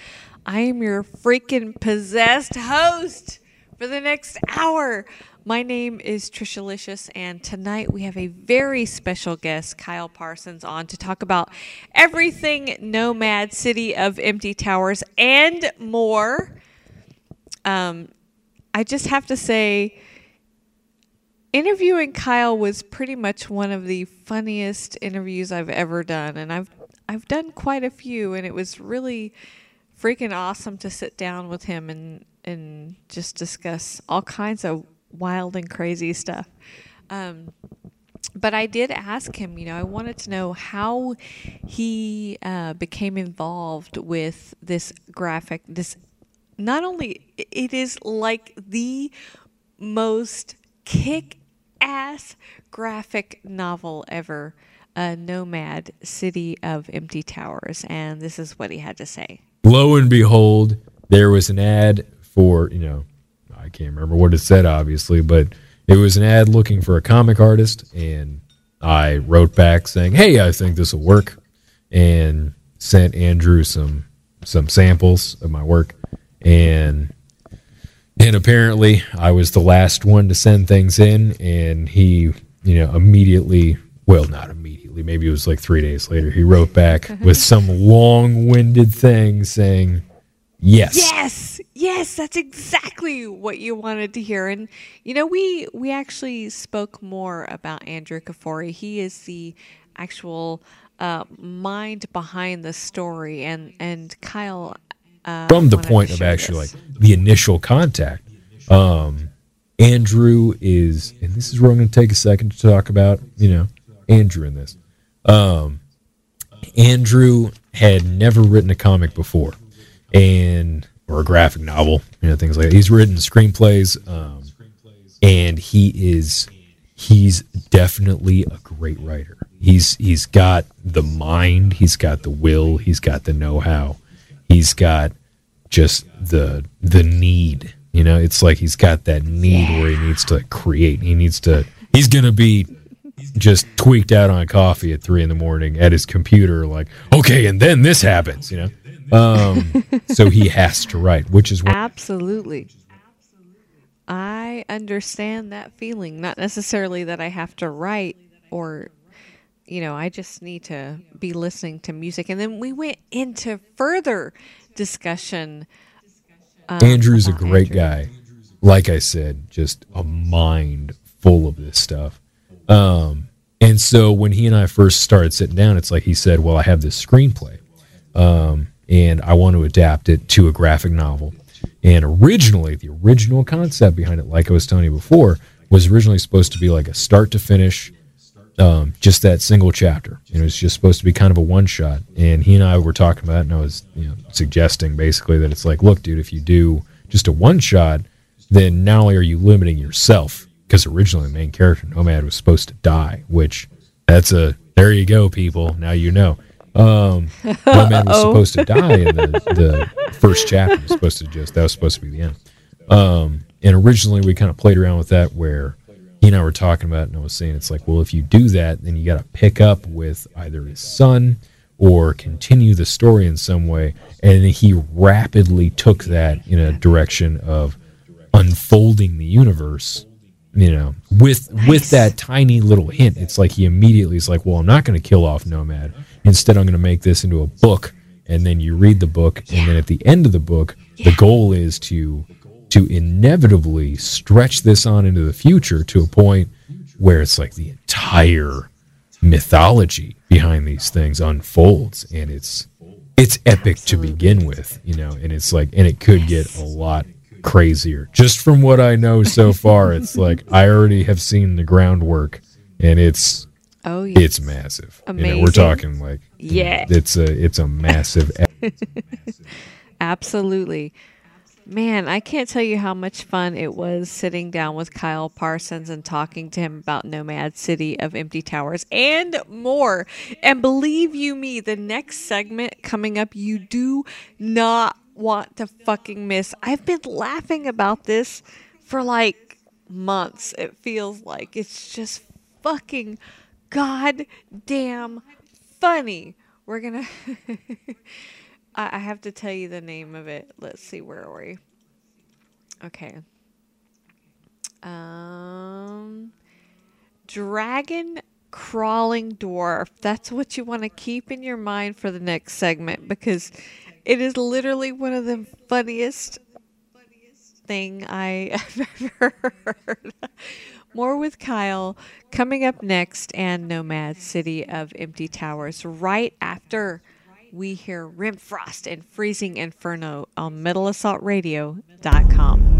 I am your freaking possessed host for the next hour. My name is Trisha Licious, and tonight we have a very special guest, Kiel Parsons, on to talk about everything No'MADD City of Empty Towers and more. Um, I just have to say, interviewing Kiel was pretty much one of the funniest interviews I've ever done, and I've I've done quite a few, and it was really freaking awesome to sit down with him and and just discuss all kinds of wild and crazy stuff. Um, but I did ask him, you know, I wanted to know how he uh, became involved with this graphic, this not only it is like the most kick ass graphic novel ever a No'MADD city of empty towers. And this is what he had to say. Lo and behold there was an ad for you know i can't remember what it said obviously but it was an ad looking for a comic artist. And i wrote back saying hey i think this will work and sent andrew some some samples of my work. And and apparently I was the last one to send things in, and he, you know, immediately, well, not immediately, maybe it was like three days later, he wrote back with some long-winded thing saying, "Yes, yes, yes, that's exactly what you wanted to hear." And you know, we we actually spoke more about Andrew Kafori. He is the actual uh, mind behind the story, and and Kiel uh, from the point of actually this. like the initial contact. Um, Andrew is, and this is where I'm going to take a second to talk about, you know, Andrew in this. Um, Andrew had never written a comic before, and or a graphic novel, you know, things like that. He's written screenplays, um, and he is he's definitely a great writer. He's he's got the mind, he's got the will, he's got the know-how, he's got just the the need. You know, it's like he's got that need yeah. where he needs to create. He needs to. He's gonna be just tweaked out on coffee at three in the morning at his computer, like, okay, and then this happens. You know, um, so he has to write, which is what absolutely. I understand that feeling. Not necessarily that I have to write or you know, I just need to be listening to music. And then we went into further discussion. Um, Andrew's a great Andrew. guy. Like I said, just a mind full of this stuff. Um, and so when he and I first started sitting down, it's like he said, "Well, I have this screenplay, um, and I want to adapt it to a graphic novel." And originally, the original concept behind it, like I was telling you before, was originally supposed to be like a start to finish um, just that single chapter. And it was just supposed to be kind of a one shot. And he and I were talking about it, and I was you know, suggesting basically that it's like, look, dude, if you do just a one shot, then not only are you limiting yourself, because originally the main character, No'MADD, was supposed to die, which that's a there you go, people. Now you know. Um, No'MADD was supposed to die in the, the first chapter. Was supposed to just that was supposed to be the end. Um, and originally we kind of played around with that where he and I were talking about it, and I was saying it's like, well, if you do that, then you got to pick up with either his son or continue the story in some way. And he rapidly took that in a direction of unfolding the universe. You know, with nice. with that tiny little hint, it's like he immediately is like, "Well, I'm not going to kill off No'MADD. Instead, I'm going to make this into a book." And then you read the book, yeah. and then at the end of the book, yeah. the goal is to to inevitably stretch this on into the future to a point where it's like the entire mythology behind these things unfolds and it's it's epic Absolutely. to begin with you know and it's like and it could get a lot crazier just from what i know so far it's like i already have seen the groundwork and it's oh yes. it's massive Amazing. you know we're talking like yeah it's a it's a massive Absolutely. Man, I can't tell you how much fun it was sitting down with Kiel Parsons and talking to him about No'MADD City of Empty Towers and more. And believe you me, the next segment coming up, you do not want to fucking miss. I've been laughing about this for like months, it feels like. It's just fucking goddamn funny. We're gonna. I, I have to tell you the name of it. Let's see, where are we? Okay. Um, dragon crawling dwarf. That's what you want to keep in your mind for the next segment because it is literally one of the funniest thing I have ever heard. More with Kiel coming up next and No'MADD City of Empty Towers right after we hear Rimfrost and Freezing Inferno on MetalAssaultRadio.com.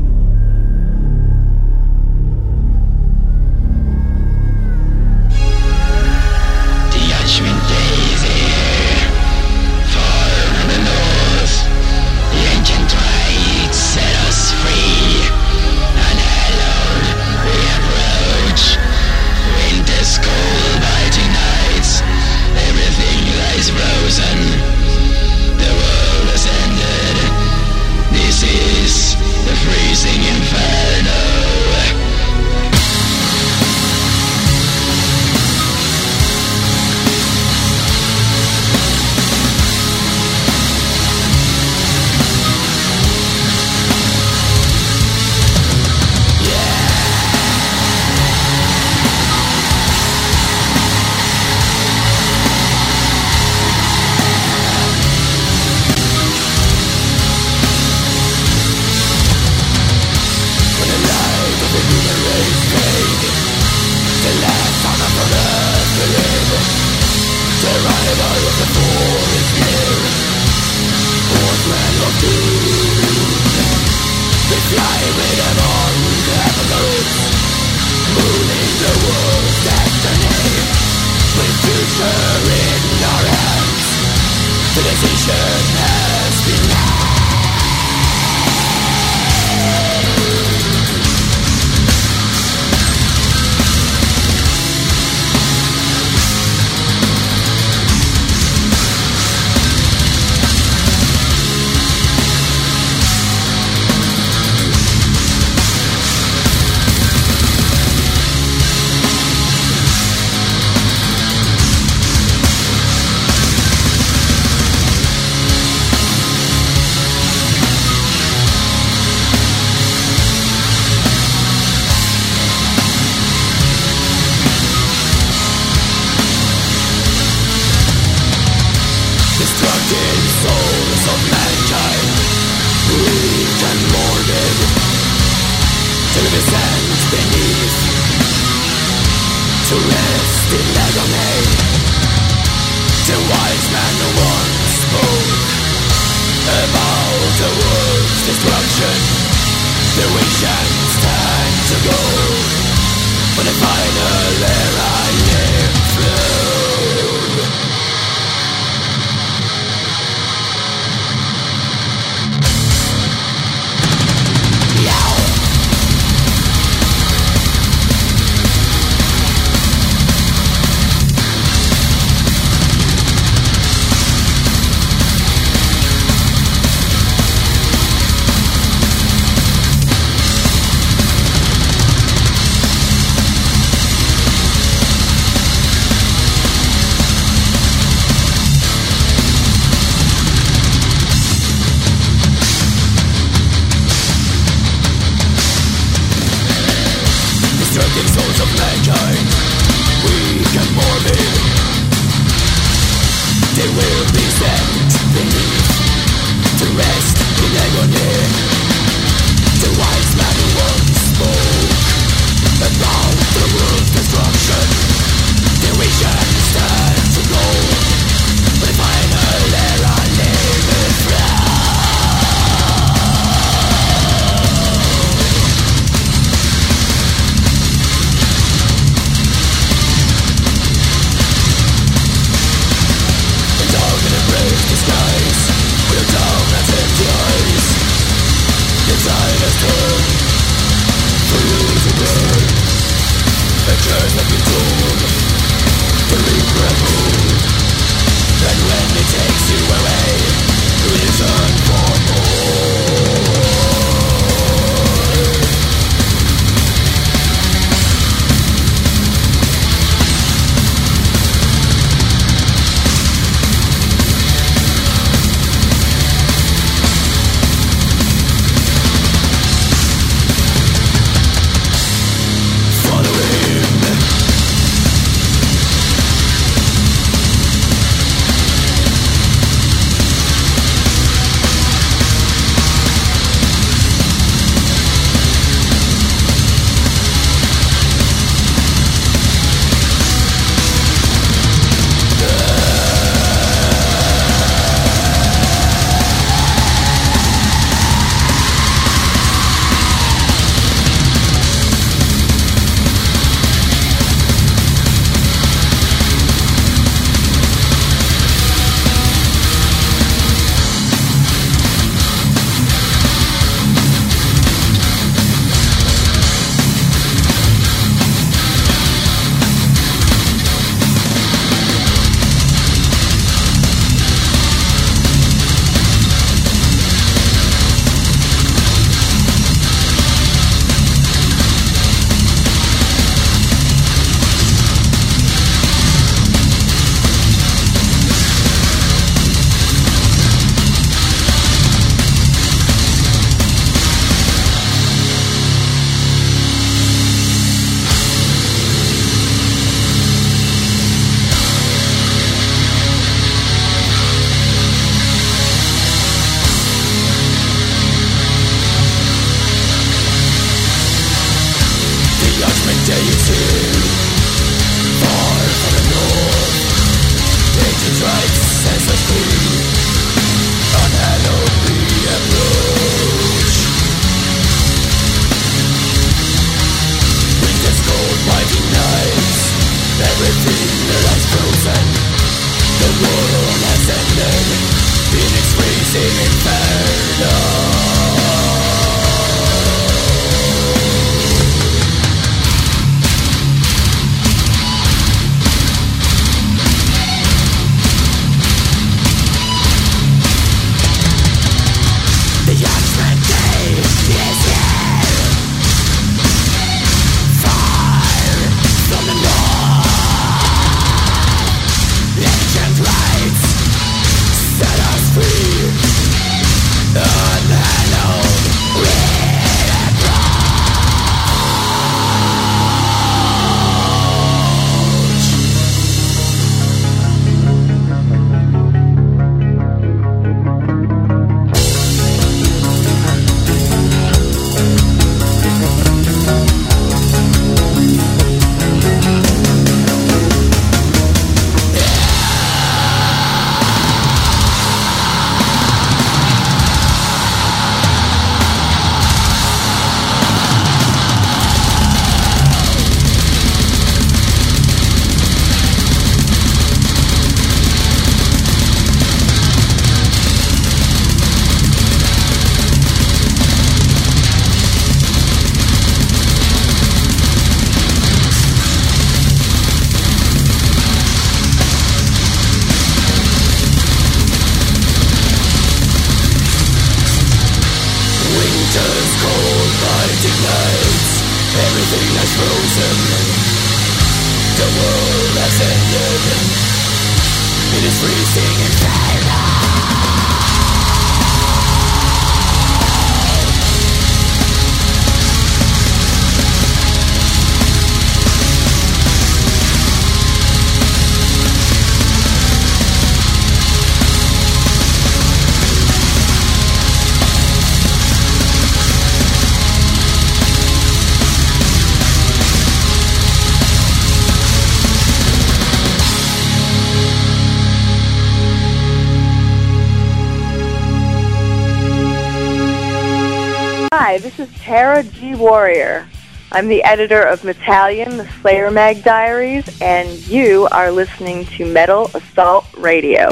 Tara G. Warrior. I'm the editor of Metallion, the Slayer Mag Diaries, and you are listening to Metal Assault Radio.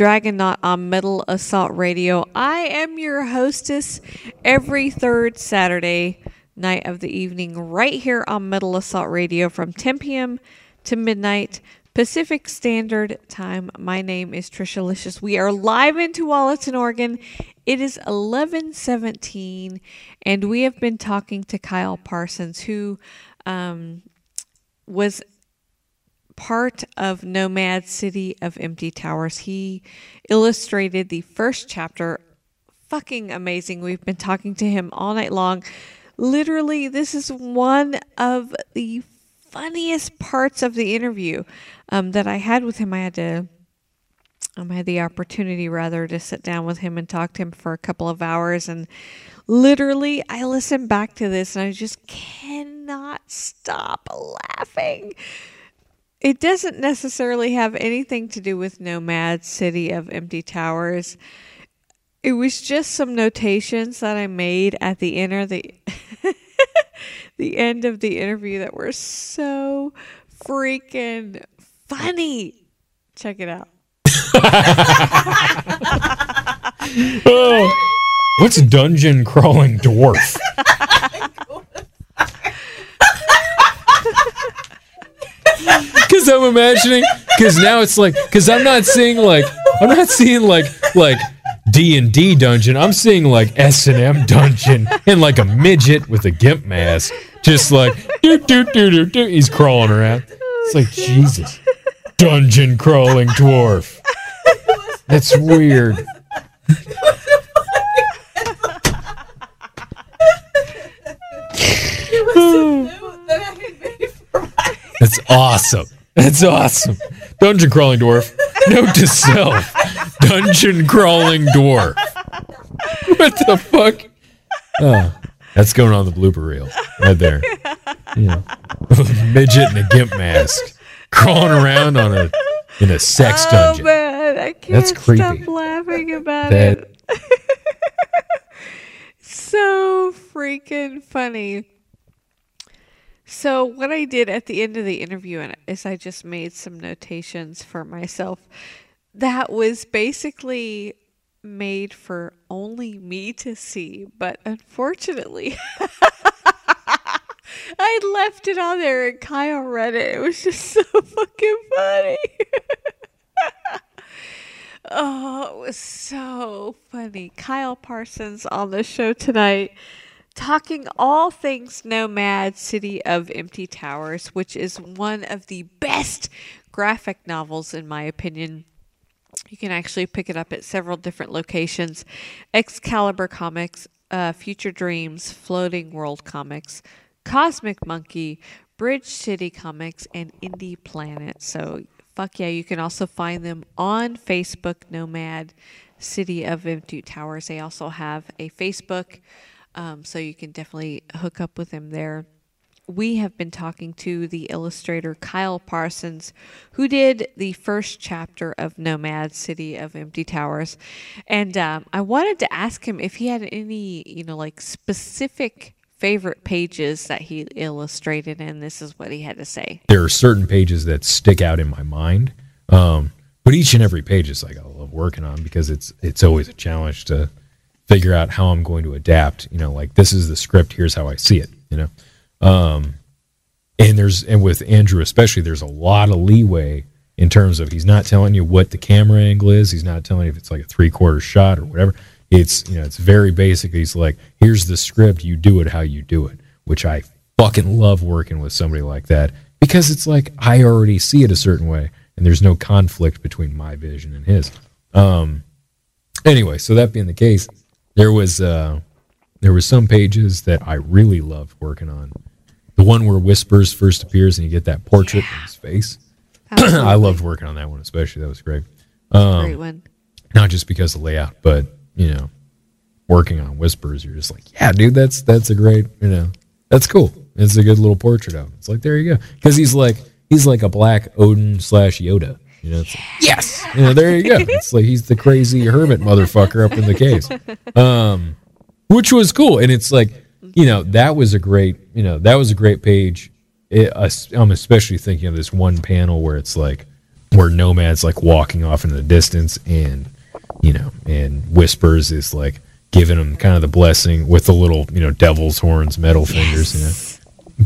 Dragonaut on Metal Assault Radio. I am your hostess every third Saturday night of the evening, right here on Metal Assault Radio from 10 p.m. to midnight. Pacific Standard Time. My name is Trisha Licious. We are live in Tualatin, Oregon. It is 11:17, and we have been talking to Kiel Parsons, who um, was part of No'MADD City of Empty Towers. He illustrated the first chapter. Fucking amazing. We've been talking to him all night long. Literally, this is one of the funniest parts of the interview um, that I had with him. I had to, um, I had the opportunity rather to sit down with him and talk to him for a couple of hours. And literally, I listened back to this and I just cannot stop laughing. It doesn't necessarily have anything to do with No'MADD City of Empty Towers. It was just some notations that I made at the end of the the end of the interview that were so freaking funny. Check it out. Oh, what's dungeon crawling dwarf? Because I'm imagining, because now it's like, because I'm not seeing like, I'm not seeing like like D and D dungeon. I'm seeing like S and M dungeon and like a midget with a gimp mask, just like do do do do do. He's crawling around. It's like Jesus, dungeon crawling dwarf. That's weird. That's awesome. That's awesome. Dungeon crawling dwarf. Note to self. Dungeon crawling dwarf. What the fuck? Oh, that's going on the blooper reel right there. Yeah. Midget in a gimp mask crawling around on a in a sex Oh dungeon. man, I can't That's creepy. stop laughing about That- it. so freaking funny. So what I did at the end of the interview is I just made some notations for myself. That was basically made for only me to see, but unfortunately I left it on there and Kiel read it. It was just so fucking funny. oh, it was so funny. Kiel Parsons on the show tonight talking all things No'MADD City of Empty Towers, which is one of the best graphic novels, in my opinion. You can actually pick it up at several different locations Excalibur Comics, uh, Future Dreams, Floating World Comics, Cosmic Monkey, Bridge City Comics, and IndyPlanet. So, fuck yeah, you can also find them on Facebook, No'MADD City of Empty Towers. They also have a Facebook, um, so you can definitely hook up with him there we have been talking to the illustrator Kiel Parsons, who did the first chapter of No'MADD City of Empty Towers. And um, I wanted to ask him if he had any, you know, like specific favorite pages that he illustrated, and this is what he had to say. there are certain pages that stick out in my mind. Um, but each and every page is like I love working on because it's it's always a challenge to figure out how I'm going to adapt. You know, like this is the script. Here's how I see it. You know, um, and there's and with Andrew especially, there's a lot of leeway in terms of he's not telling you what the camera angle is. He's not telling you if it's like a three quarter shot or whatever. It's you know it's very basic. He's like, here's the script. You do it how you do it, which I fucking love working with somebody like that because it's like I already see it a certain way and there's no conflict between my vision and his. Um, anyway, so that being the case, there was uh, there was some pages that I really loved working on. The one where Whispers first appears and you get that portrait of his face. I loved working on that one especially. That was great. Um, Great one. not just because of layout, but you know, working on whispers, you're just like, yeah, dude, that's that's a great, you know, that's cool. It's a good little portrait of him. It's like there you go, because he's like he's like a black Odin slash Yoda. You know, it's like, yes, you know, there you go. It's like he's the crazy hermit motherfucker up in the caves. Um, which was cool. And it's like, you know, that was a great, you know, that was a great page. It, us- I'm especially thinking of this one panel where it's like, where No'MADD's like walking off in the distance and, you know, and Whispers is like giving him kind of the blessing with the little, you know, devil's horns, metal fingers, you know.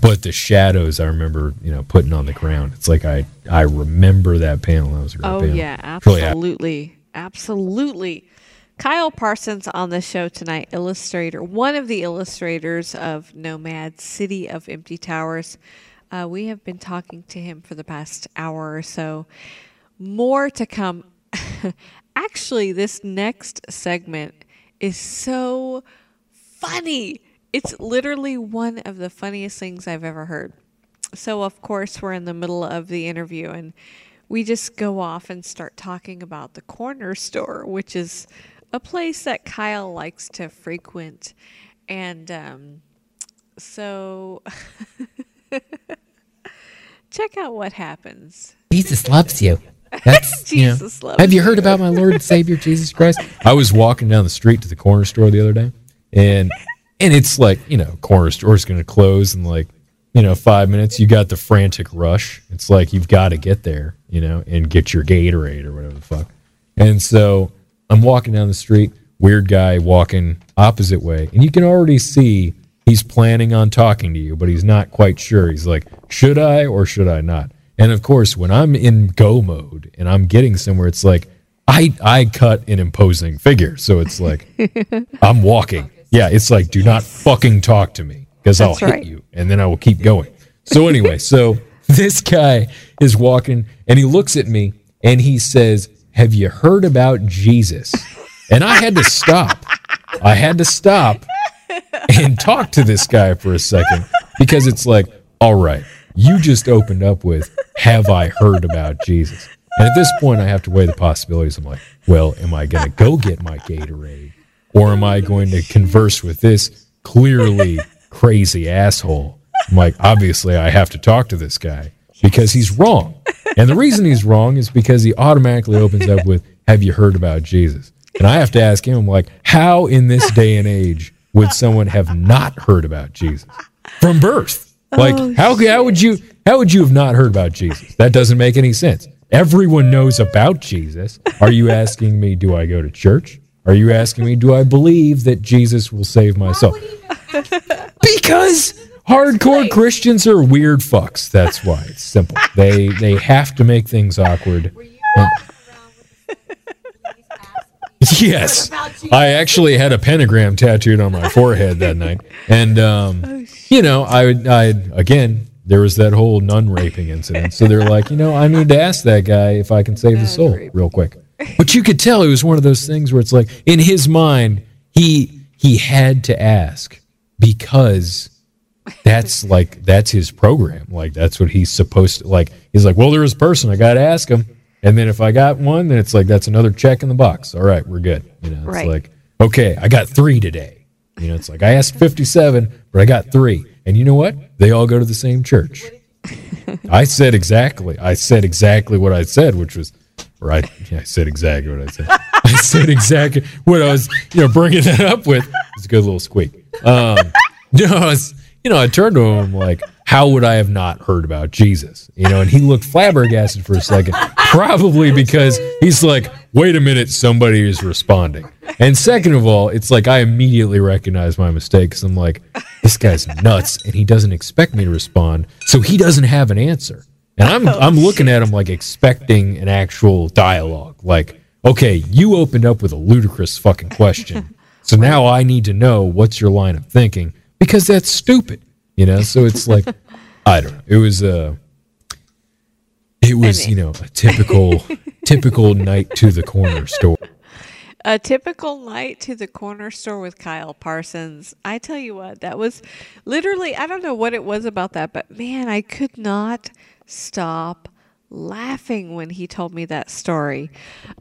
But the shadows, I remember, you know, putting on the ground. It's like I, I remember that panel. That was a great Oh panel. yeah, absolutely, absolutely. Kiel Parsons on the show tonight, illustrator, one of the illustrators of No'MADD City of Empty Towers. Uh, we have been talking to him for the past hour or so. More to come. Actually, this next segment is so funny. It's literally one of the funniest things I've ever heard. So, of course, we're in the middle of the interview and we just go off and start talking about the corner store, which is a place that Kiel likes to frequent. And um, so, check out what happens. Jesus loves you. That's you know, Jesus loves Have you heard about my Lord and Savior Jesus Christ? I was walking down the street to the corner store the other day, and and it's like you know, corner store's going to close in like you know five minutes. You got the frantic rush. It's like you've got to get there, you know, and get your Gatorade or whatever the fuck. And so I'm walking down the street, weird guy walking opposite way, and you can already see he's planning on talking to you, but he's not quite sure. He's like, should I or should I not? And of course, when I'm in go mode and I'm getting somewhere, it's like I I cut an imposing figure. So it's like I'm walking. Yeah, it's like do not fucking talk to me because I'll hit right. you and then I will keep going. So anyway, so this guy is walking and he looks at me and he says, "Have you heard about Jesus?" And I had to stop. I had to stop and talk to this guy for a second because it's like, all right, you just opened up with, have I heard about Jesus? And at this point, I have to weigh the possibilities. I'm like, well, am I going to go get my Gatorade or am I going to converse with this clearly crazy asshole? I'm like, obviously, I have to talk to this guy because he's wrong. And the reason he's wrong is because he automatically opens up with, have you heard about Jesus? And I have to ask him, like, how in this day and age would someone have not heard about Jesus from birth? Like, oh, how, how would you how would you have not heard about Jesus? That doesn't make any sense. Everyone knows about Jesus. Are you asking me, do I go to church? Are you asking me, do I believe that Jesus will save my soul? Because hardcore Christians are weird fucks. That's why it's simple. They they have to make things awkward. And- Yes, I actually had a pentagram tattooed on my forehead that night, and um, you know, I I again, there was that whole nun raping incident. So they're like, you know, I need to ask that guy if I can save his soul real quick. But you could tell it was one of those things where it's like, in his mind, he he had to ask because that's like that's his program. Like that's what he's supposed to like. He's like, well, there's a person I got to ask him, and then if I got one, then it's like that's another check in the box. All right, we're good. You know, it's Right. like okay, I got three today. You know, it's like I asked 57, but I got three, and you know what? They all go to the same church. I said exactly. I said exactly what I said, which was right. Yeah, I said exactly what I said. I said exactly what I was, you know, bringing that up with. It's a good little squeak. Um, no, I was, you know, I turned to him like, how would I have not heard about Jesus? You know, and he looked flabbergasted for a second, probably because he's like, wait a minute, somebody is responding. And second of all, it's like I immediately recognize my mistake because I'm like, this guy's nuts, and he doesn't expect me to respond, so he doesn't have an answer. And I'm I'm looking at him like expecting an actual dialogue. Like, okay, you opened up with a ludicrous fucking question. So now I need to know what's your line of thinking because that's stupid. You know? So it's like I don't know. It was uh it was, you know, a typical typical night to the corner store. A typical night to the corner store with Kiel Parsons. I tell you what, that was literally, I don't know what it was about that, but man, I could not stop laughing when he told me that story.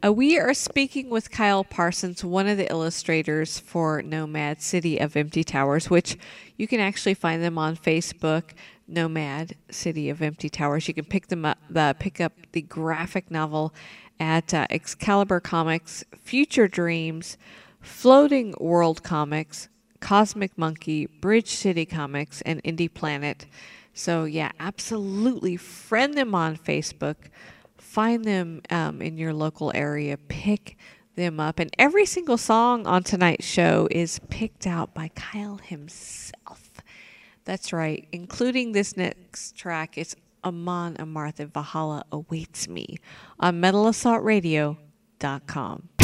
Uh, we are speaking with Kiel Parsons, one of the illustrators for No'MADD City of Empty Towers, which you can actually find them on Facebook. No'MADD City of Empty Towers. You can pick them up, uh, pick up the graphic novel at uh, Excalibur Comics, Future Dreams, Floating World Comics, Cosmic Monkey, Bridge City Comics, and IndyPlanet. So, yeah, absolutely friend them on Facebook. Find them um, in your local area. Pick them up. And every single song on tonight's show is picked out by Kiel himself. That's right, including this next track. It's Amon Amarth Valhalla Awaits Me on MetalAssaultRadio.com.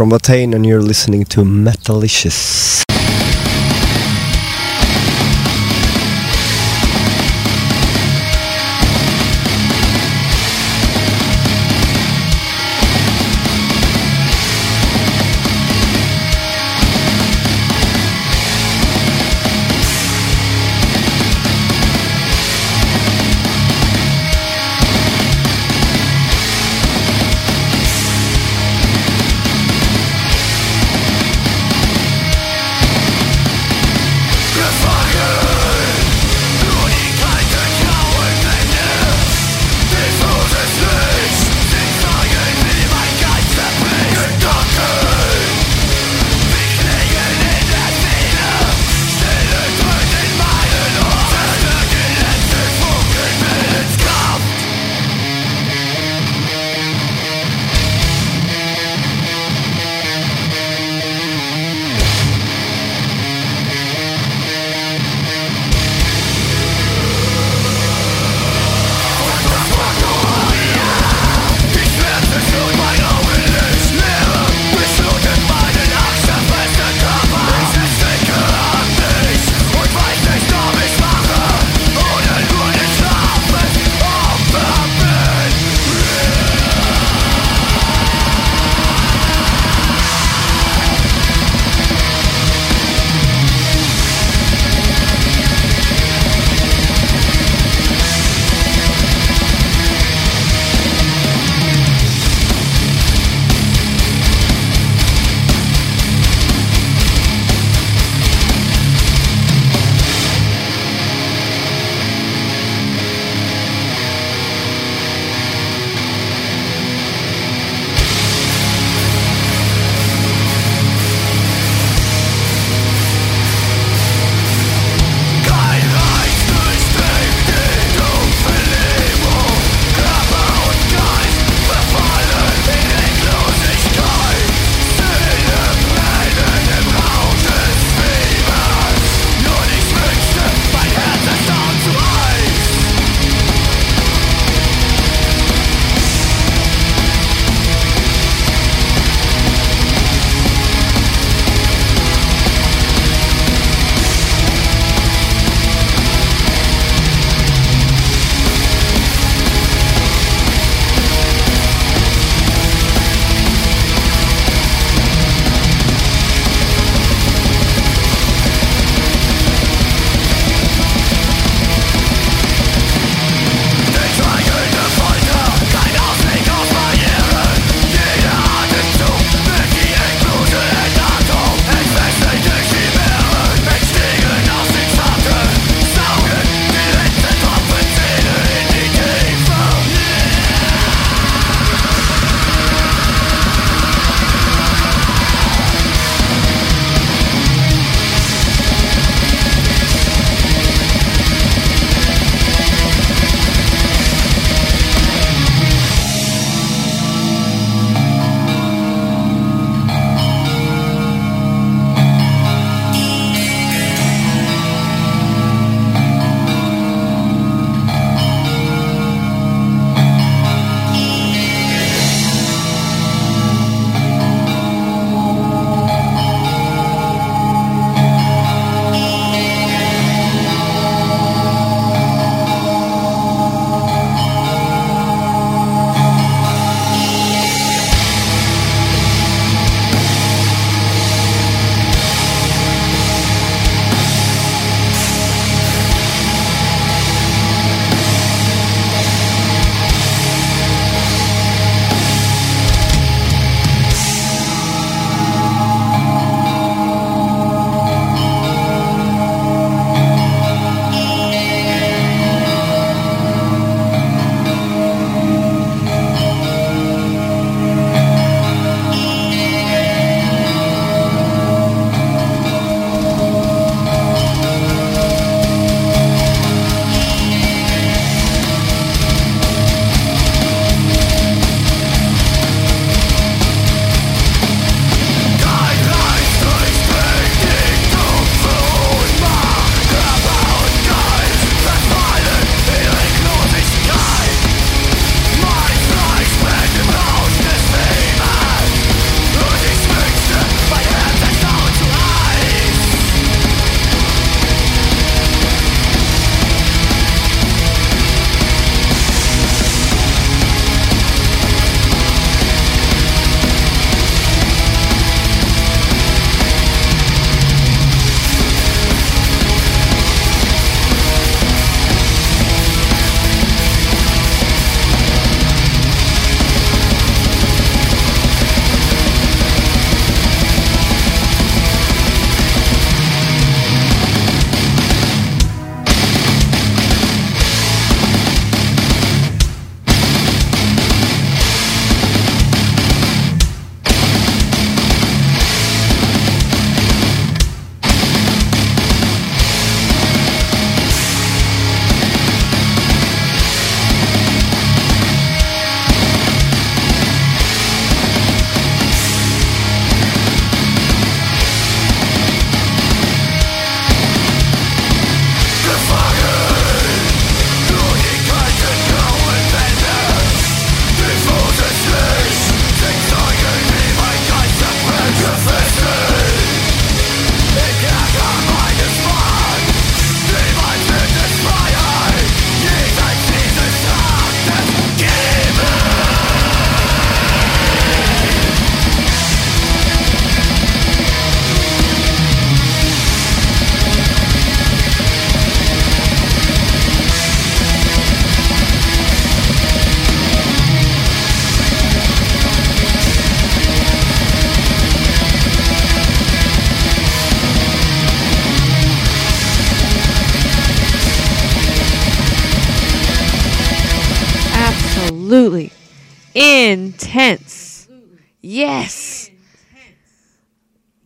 from Attain, and you're listening to Metalicious.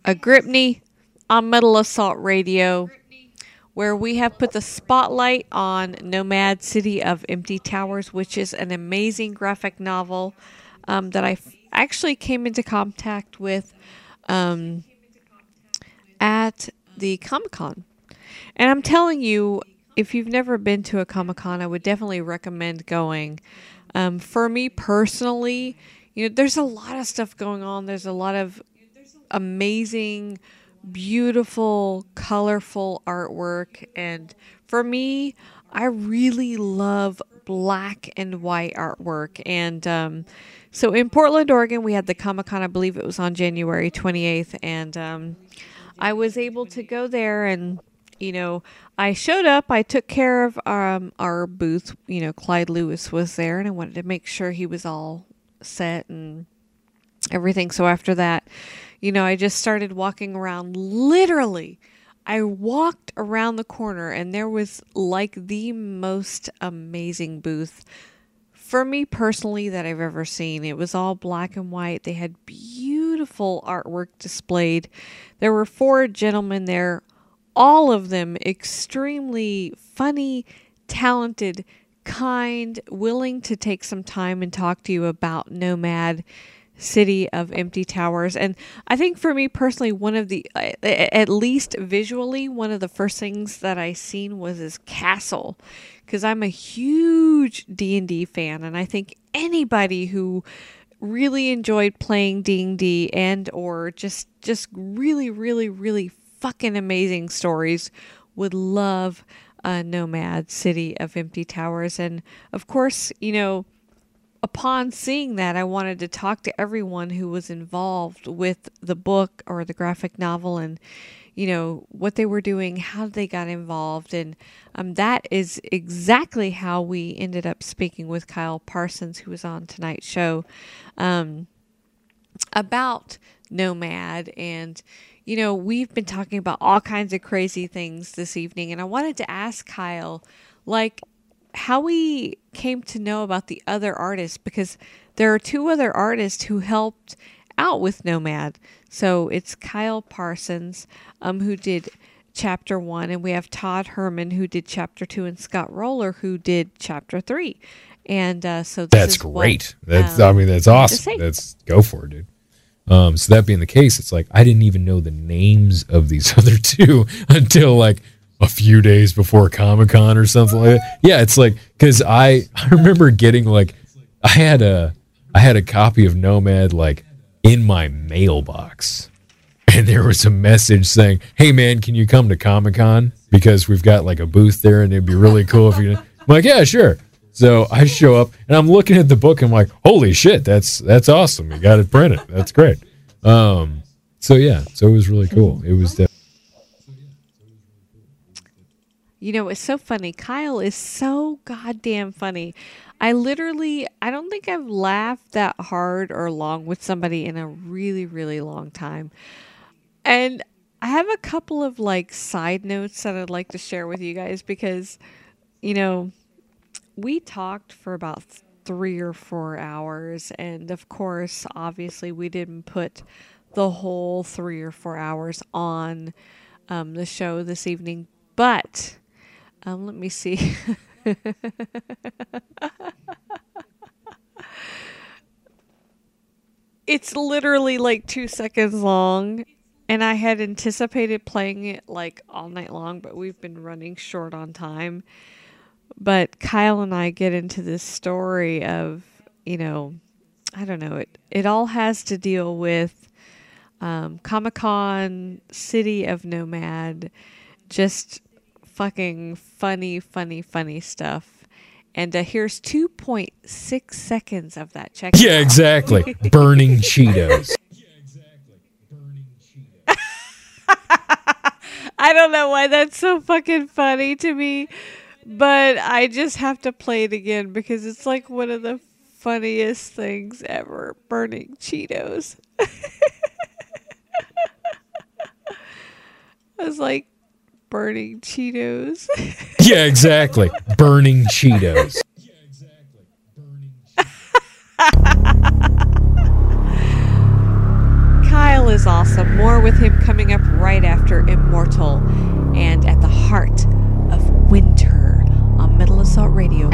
A Gripney on Metal Assault Radio, where we have put the spotlight on No'MADD City of Empty Towers, which is an amazing graphic novel um, that I f- actually came into contact with um, at the Comic Con. And I'm telling you, if you've never been to a Comic Con, I would definitely recommend going. Um, for me personally, you know, there's a lot of stuff going on. There's a lot of amazing, beautiful, colorful artwork. And for me, I really love black and white artwork. And um, so in Portland, Oregon, we had the Comic Con, I believe it was on January 28th. And um, I was able to go there and you know, I showed up. I took care of um, our booth. You know, Clyde Lewis was there, and I wanted to make sure he was all set and everything. So after that, you know, I just started walking around. Literally, I walked around the corner, and there was like the most amazing booth for me personally that I've ever seen. It was all black and white. They had beautiful artwork displayed. There were four gentlemen there all of them extremely funny, talented, kind, willing to take some time and talk to you about No'MADD City of Empty Towers. And I think for me personally, one of the, uh, at least visually, one of the first things that I seen was his castle. Because I'm a huge D&D fan, and I think anybody who really enjoyed playing D&D and or just just really really really fucking amazing stories. Would love a No'MADD City of Empty Towers. And of course, you know, upon seeing that, I wanted to talk to everyone who was involved with the book or the graphic novel and, you know, what they were doing, how they got involved. And um, that is exactly how we ended up speaking with Kiel Parsons, who was on tonight's show, um, about No'MADD and, you know, we've been talking about all kinds of crazy things this evening, and I wanted to ask Kiel, like, how we came to know about the other artists because there are two other artists who helped out with No'MADD. So it's Kiel Parsons, um, who did chapter one, and we have Todd Herman who did chapter two, and Scott Roller who did chapter three. And uh, so that's great. What, that's um, I mean that's awesome. That's go for it, dude. Um, so that being the case, it's like I didn't even know the names of these other two until like a few days before Comic Con or something like that. Yeah, it's like because I I remember getting like I had a I had a copy of No'MADD like in my mailbox, and there was a message saying, "Hey man, can you come to Comic Con because we've got like a booth there, and it'd be really cool if you." I'm like, "Yeah, sure." So I show up and I'm looking at the book and I'm like, holy shit, that's that's awesome. You got it printed. That's great. Um, so yeah, so it was really cool. It was. De- you know, it's so funny. Kiel is so goddamn funny. I literally, I don't think I've laughed that hard or long with somebody in a really, really long time. And I have a couple of like side notes that I'd like to share with you guys because, you know, we talked for about three or four hours. And of course, obviously, we didn't put the whole three or four hours on um, the show this evening. But um, let me see. it's literally like two seconds long. And I had anticipated playing it like all night long, but we've been running short on time. But Kiel and I get into this story of, you know, I don't know, it, it all has to deal with um, Comic Con, City of No'MADD, just fucking funny, funny, funny stuff. And uh, here's 2.6 seconds of that. Check. Yeah, exactly. Burning Cheetos. Yeah, exactly. Burning Cheetos. I don't know why that's so fucking funny to me but I just have to play it again because it's like one of the funniest things ever. Burning Cheetos. I was like, burning Cheetos. yeah, exactly. Burning Cheetos. Yeah, exactly. Burning Cheetos. Kiel is awesome. More with him coming up right after Immortal and at the heart of winter on Metal Assault Radio.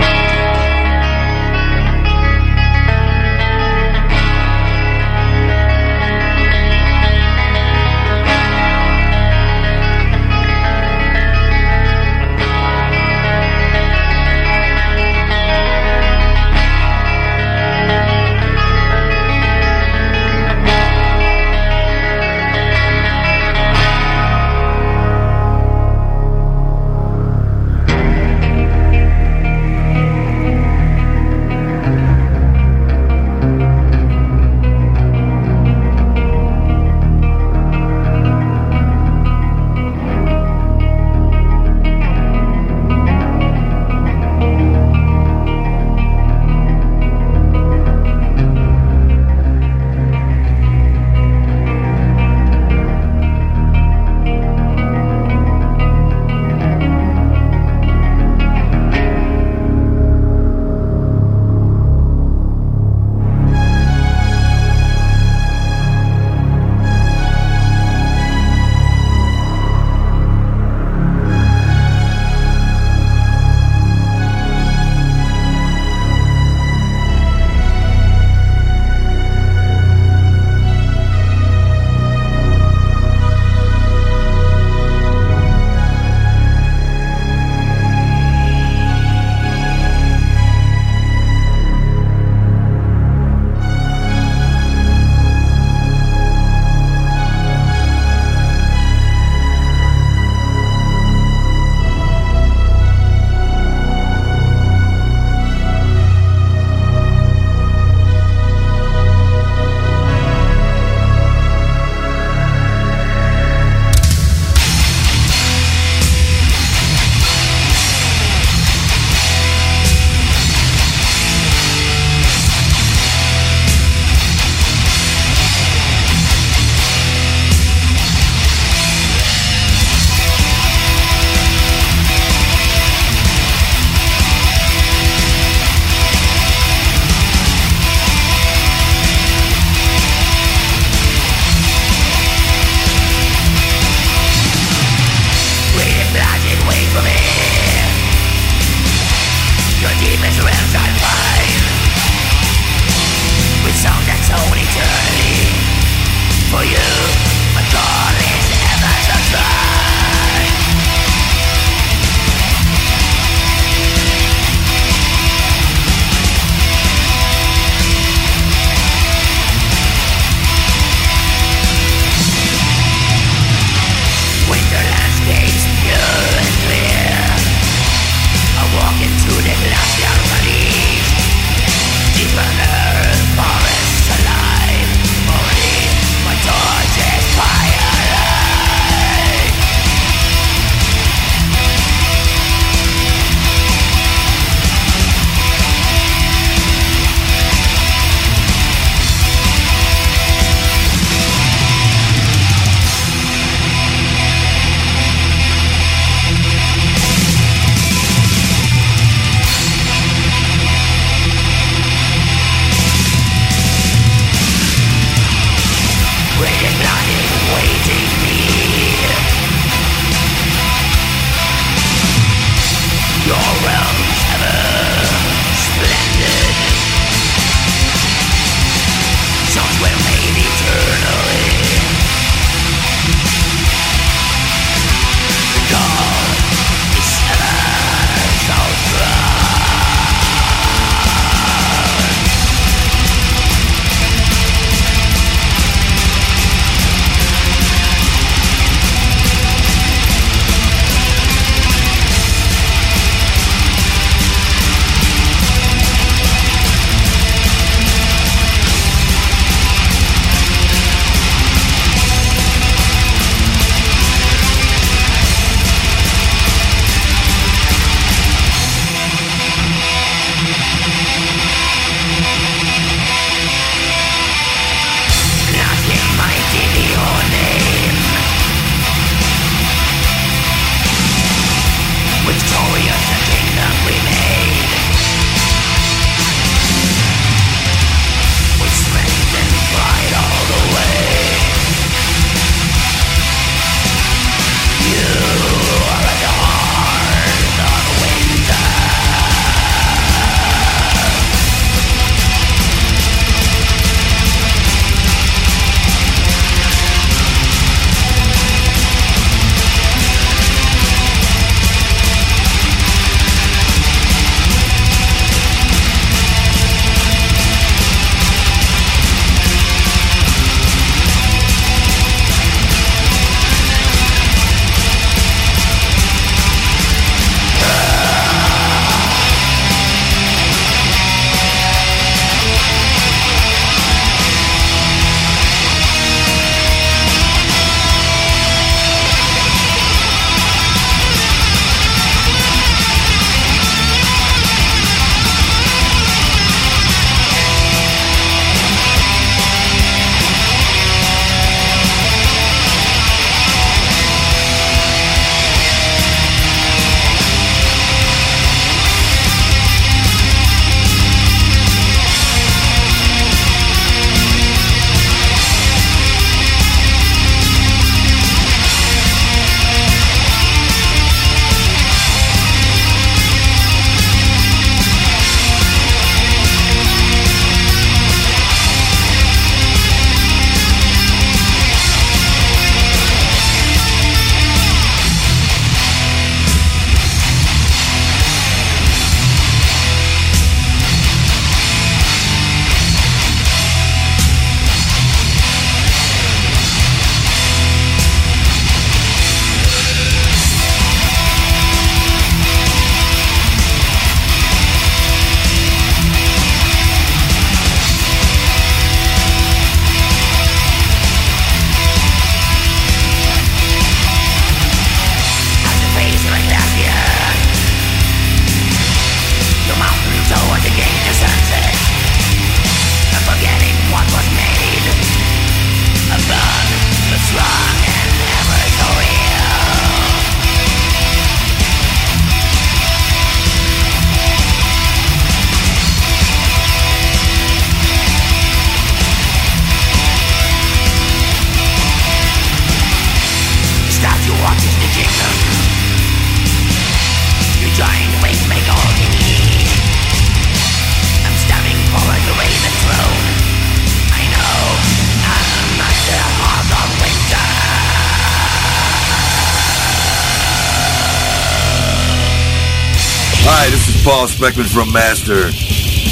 Is Paul Speckmann from Master.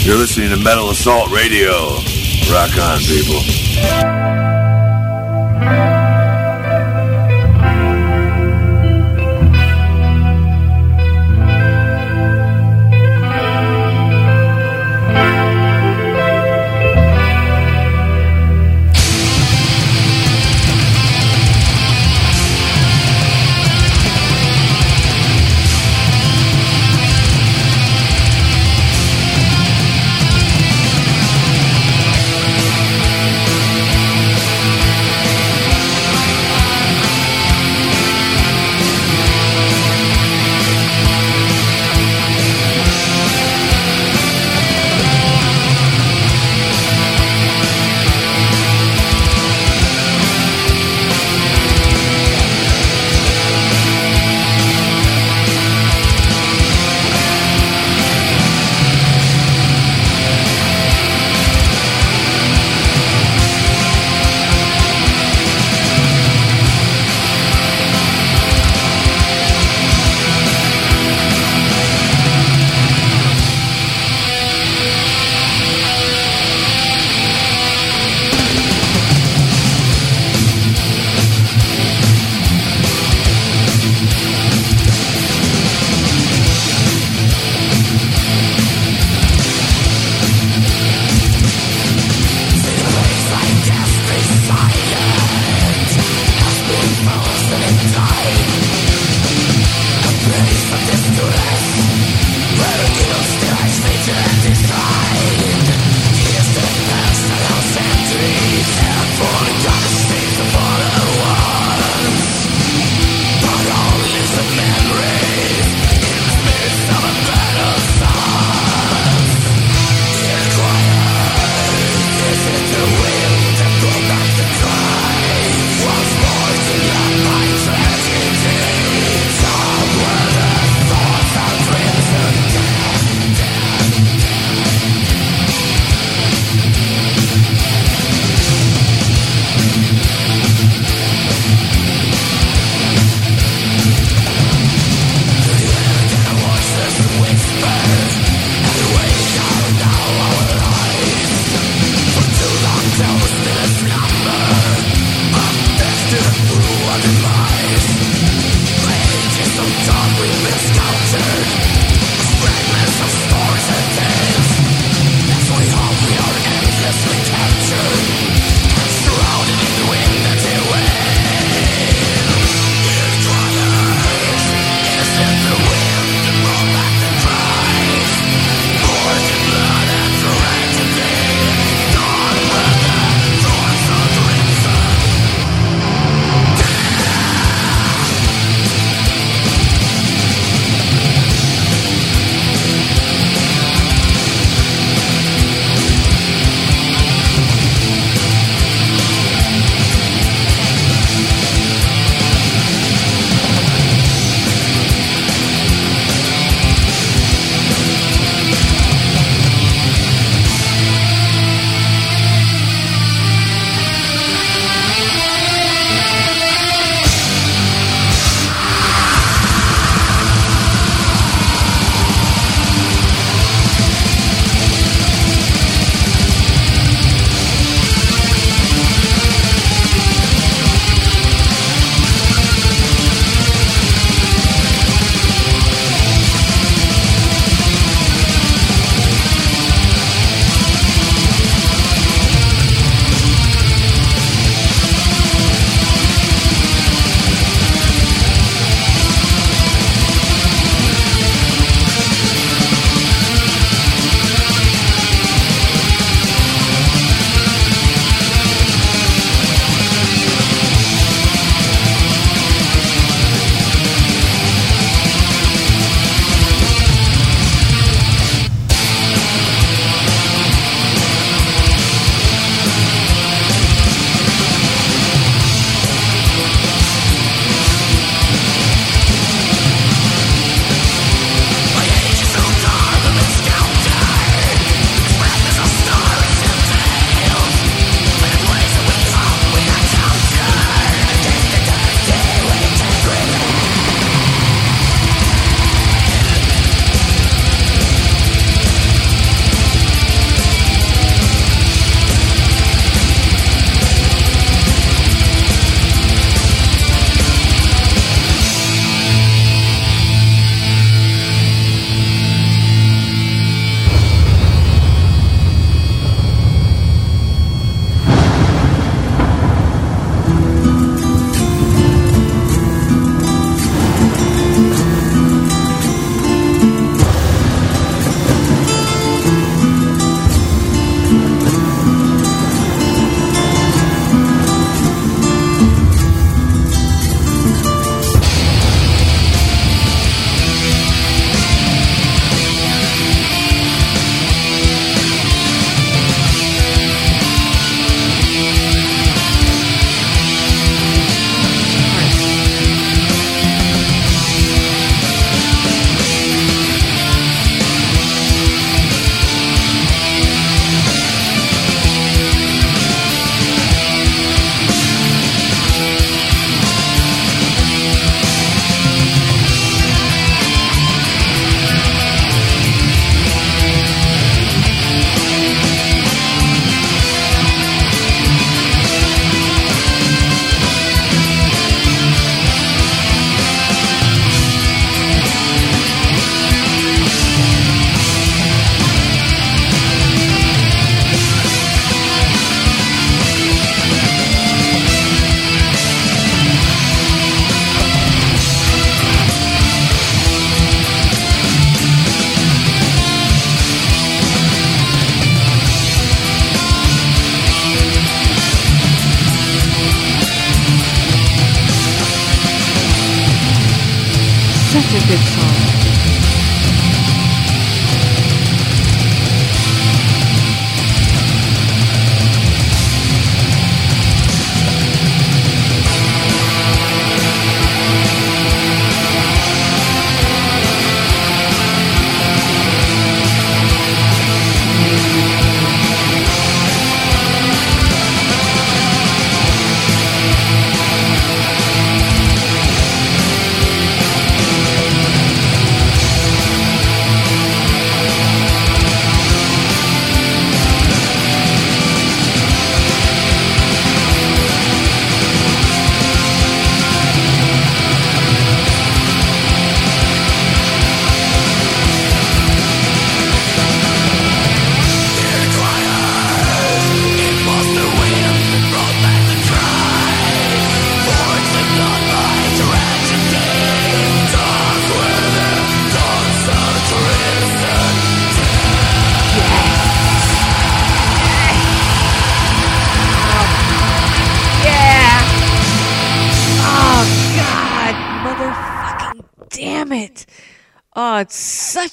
You're listening to Metal Assault Radio. Rock on, people.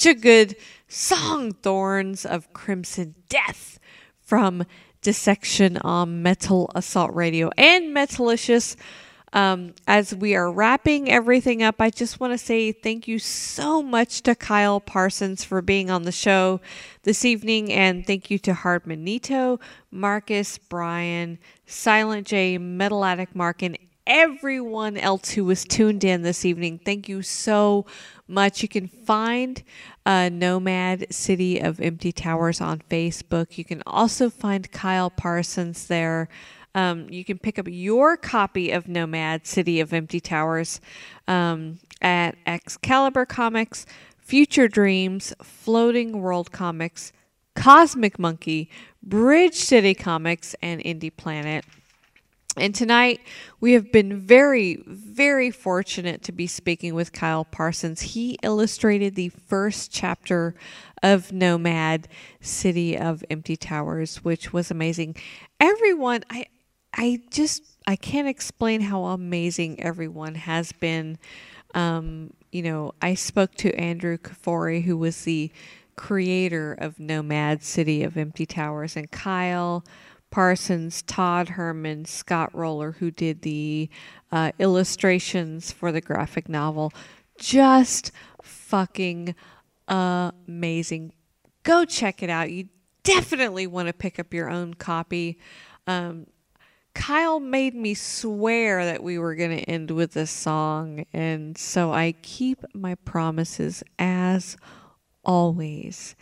Such a good song. Thorns of Crimson Death from Dissection on Metal Assault Radio and Metalicious. Um, as we are wrapping everything up, I just want to say thank you so much to Kiel Parsons for being on the show this evening, and thank you to Hardman Nito, Marcus, Brian, Silent J, Metal Addict Mark, and everyone else who was tuned in this evening. Thank you so much. You can find uh, No'MADD City of Empty Towers on Facebook. You can also find Kiel Parsons there. Um, you can pick up your copy of No'MADD City of Empty Towers um, at Excalibur Comics, Future Dreams, Floating World Comics, Cosmic Monkey, Bridge City Comics, and IndyPlanet. And tonight, we have been very, very fortunate to be speaking with Kiel Parsons. He illustrated the first chapter of No'MADD City of Empty Towers, which was amazing. Everyone, I, I just, I can't explain how amazing everyone has been. Um, you know, I spoke to Andrew Kafori, who was the creator of No'MADD City of Empty Towers, and Kiel. Parsons, Todd Herman, Scott Roller, who did the uh, illustrations for the graphic novel. Just fucking amazing. Go check it out. You definitely want to pick up your own copy. Um, Kiel made me swear that we were going to end with this song, and so I keep my promises as always.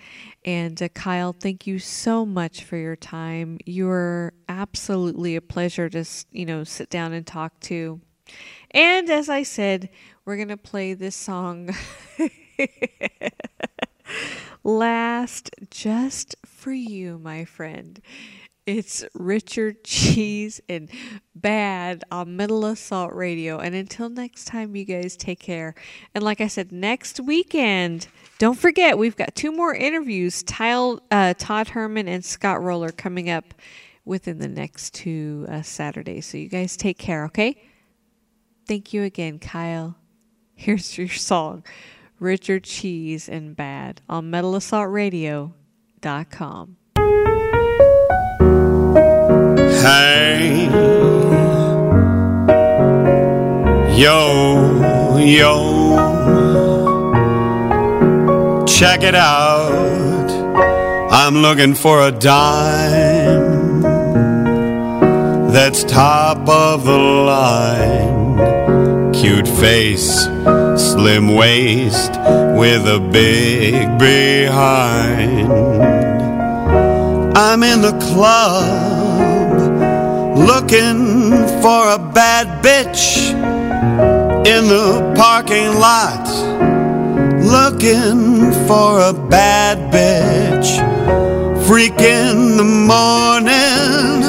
And uh, Kiel, thank you so much for your time. You're absolutely a pleasure to, you know, sit down and talk to. And as I said, we're going to play this song last just for you, my friend. It's Richard Cheese and Bad on Metal Assault Radio. And until next time, you guys take care. And like I said, next weekend, don't forget, we've got two more interviews Tyle, uh, Todd Herman and Scott Roller coming up within the next two uh, Saturdays. So you guys take care, okay? Thank you again, Kiel. Here's your song Richard Cheese and Bad on MetalAssaultRadio.com. Hey, yo, yo, check it out. I'm looking for a dime that's top of the line. Cute face, slim waist, with a big behind. I'm in the club looking for a bad bitch in the parking lot. Looking for a bad bitch. Freak in the morning,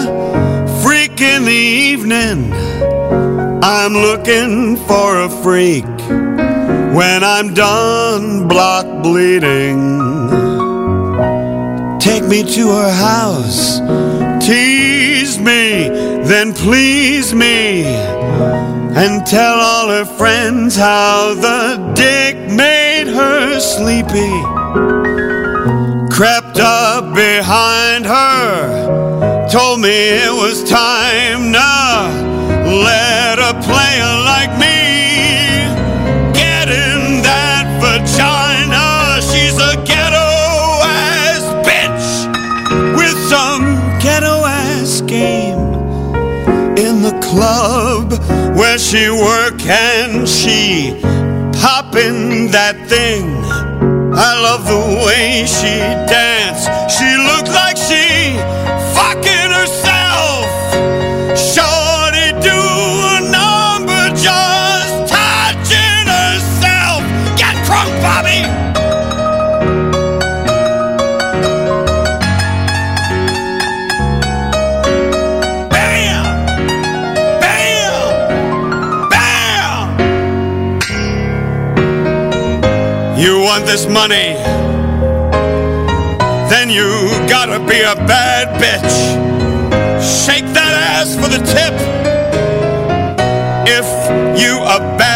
freak in the evening. I'm looking for a freak when I'm done block bleeding. Take me to her house, tease me, then please me. and tell all her friends how the dick made her sleepy. Crept up behind her, told me it was time to let a player like me club where she work and she poppin' that thing. I love the way she dance. She looked like want this money? Then you gotta be a bad bitch. Shake that ass for the tip. If you a bad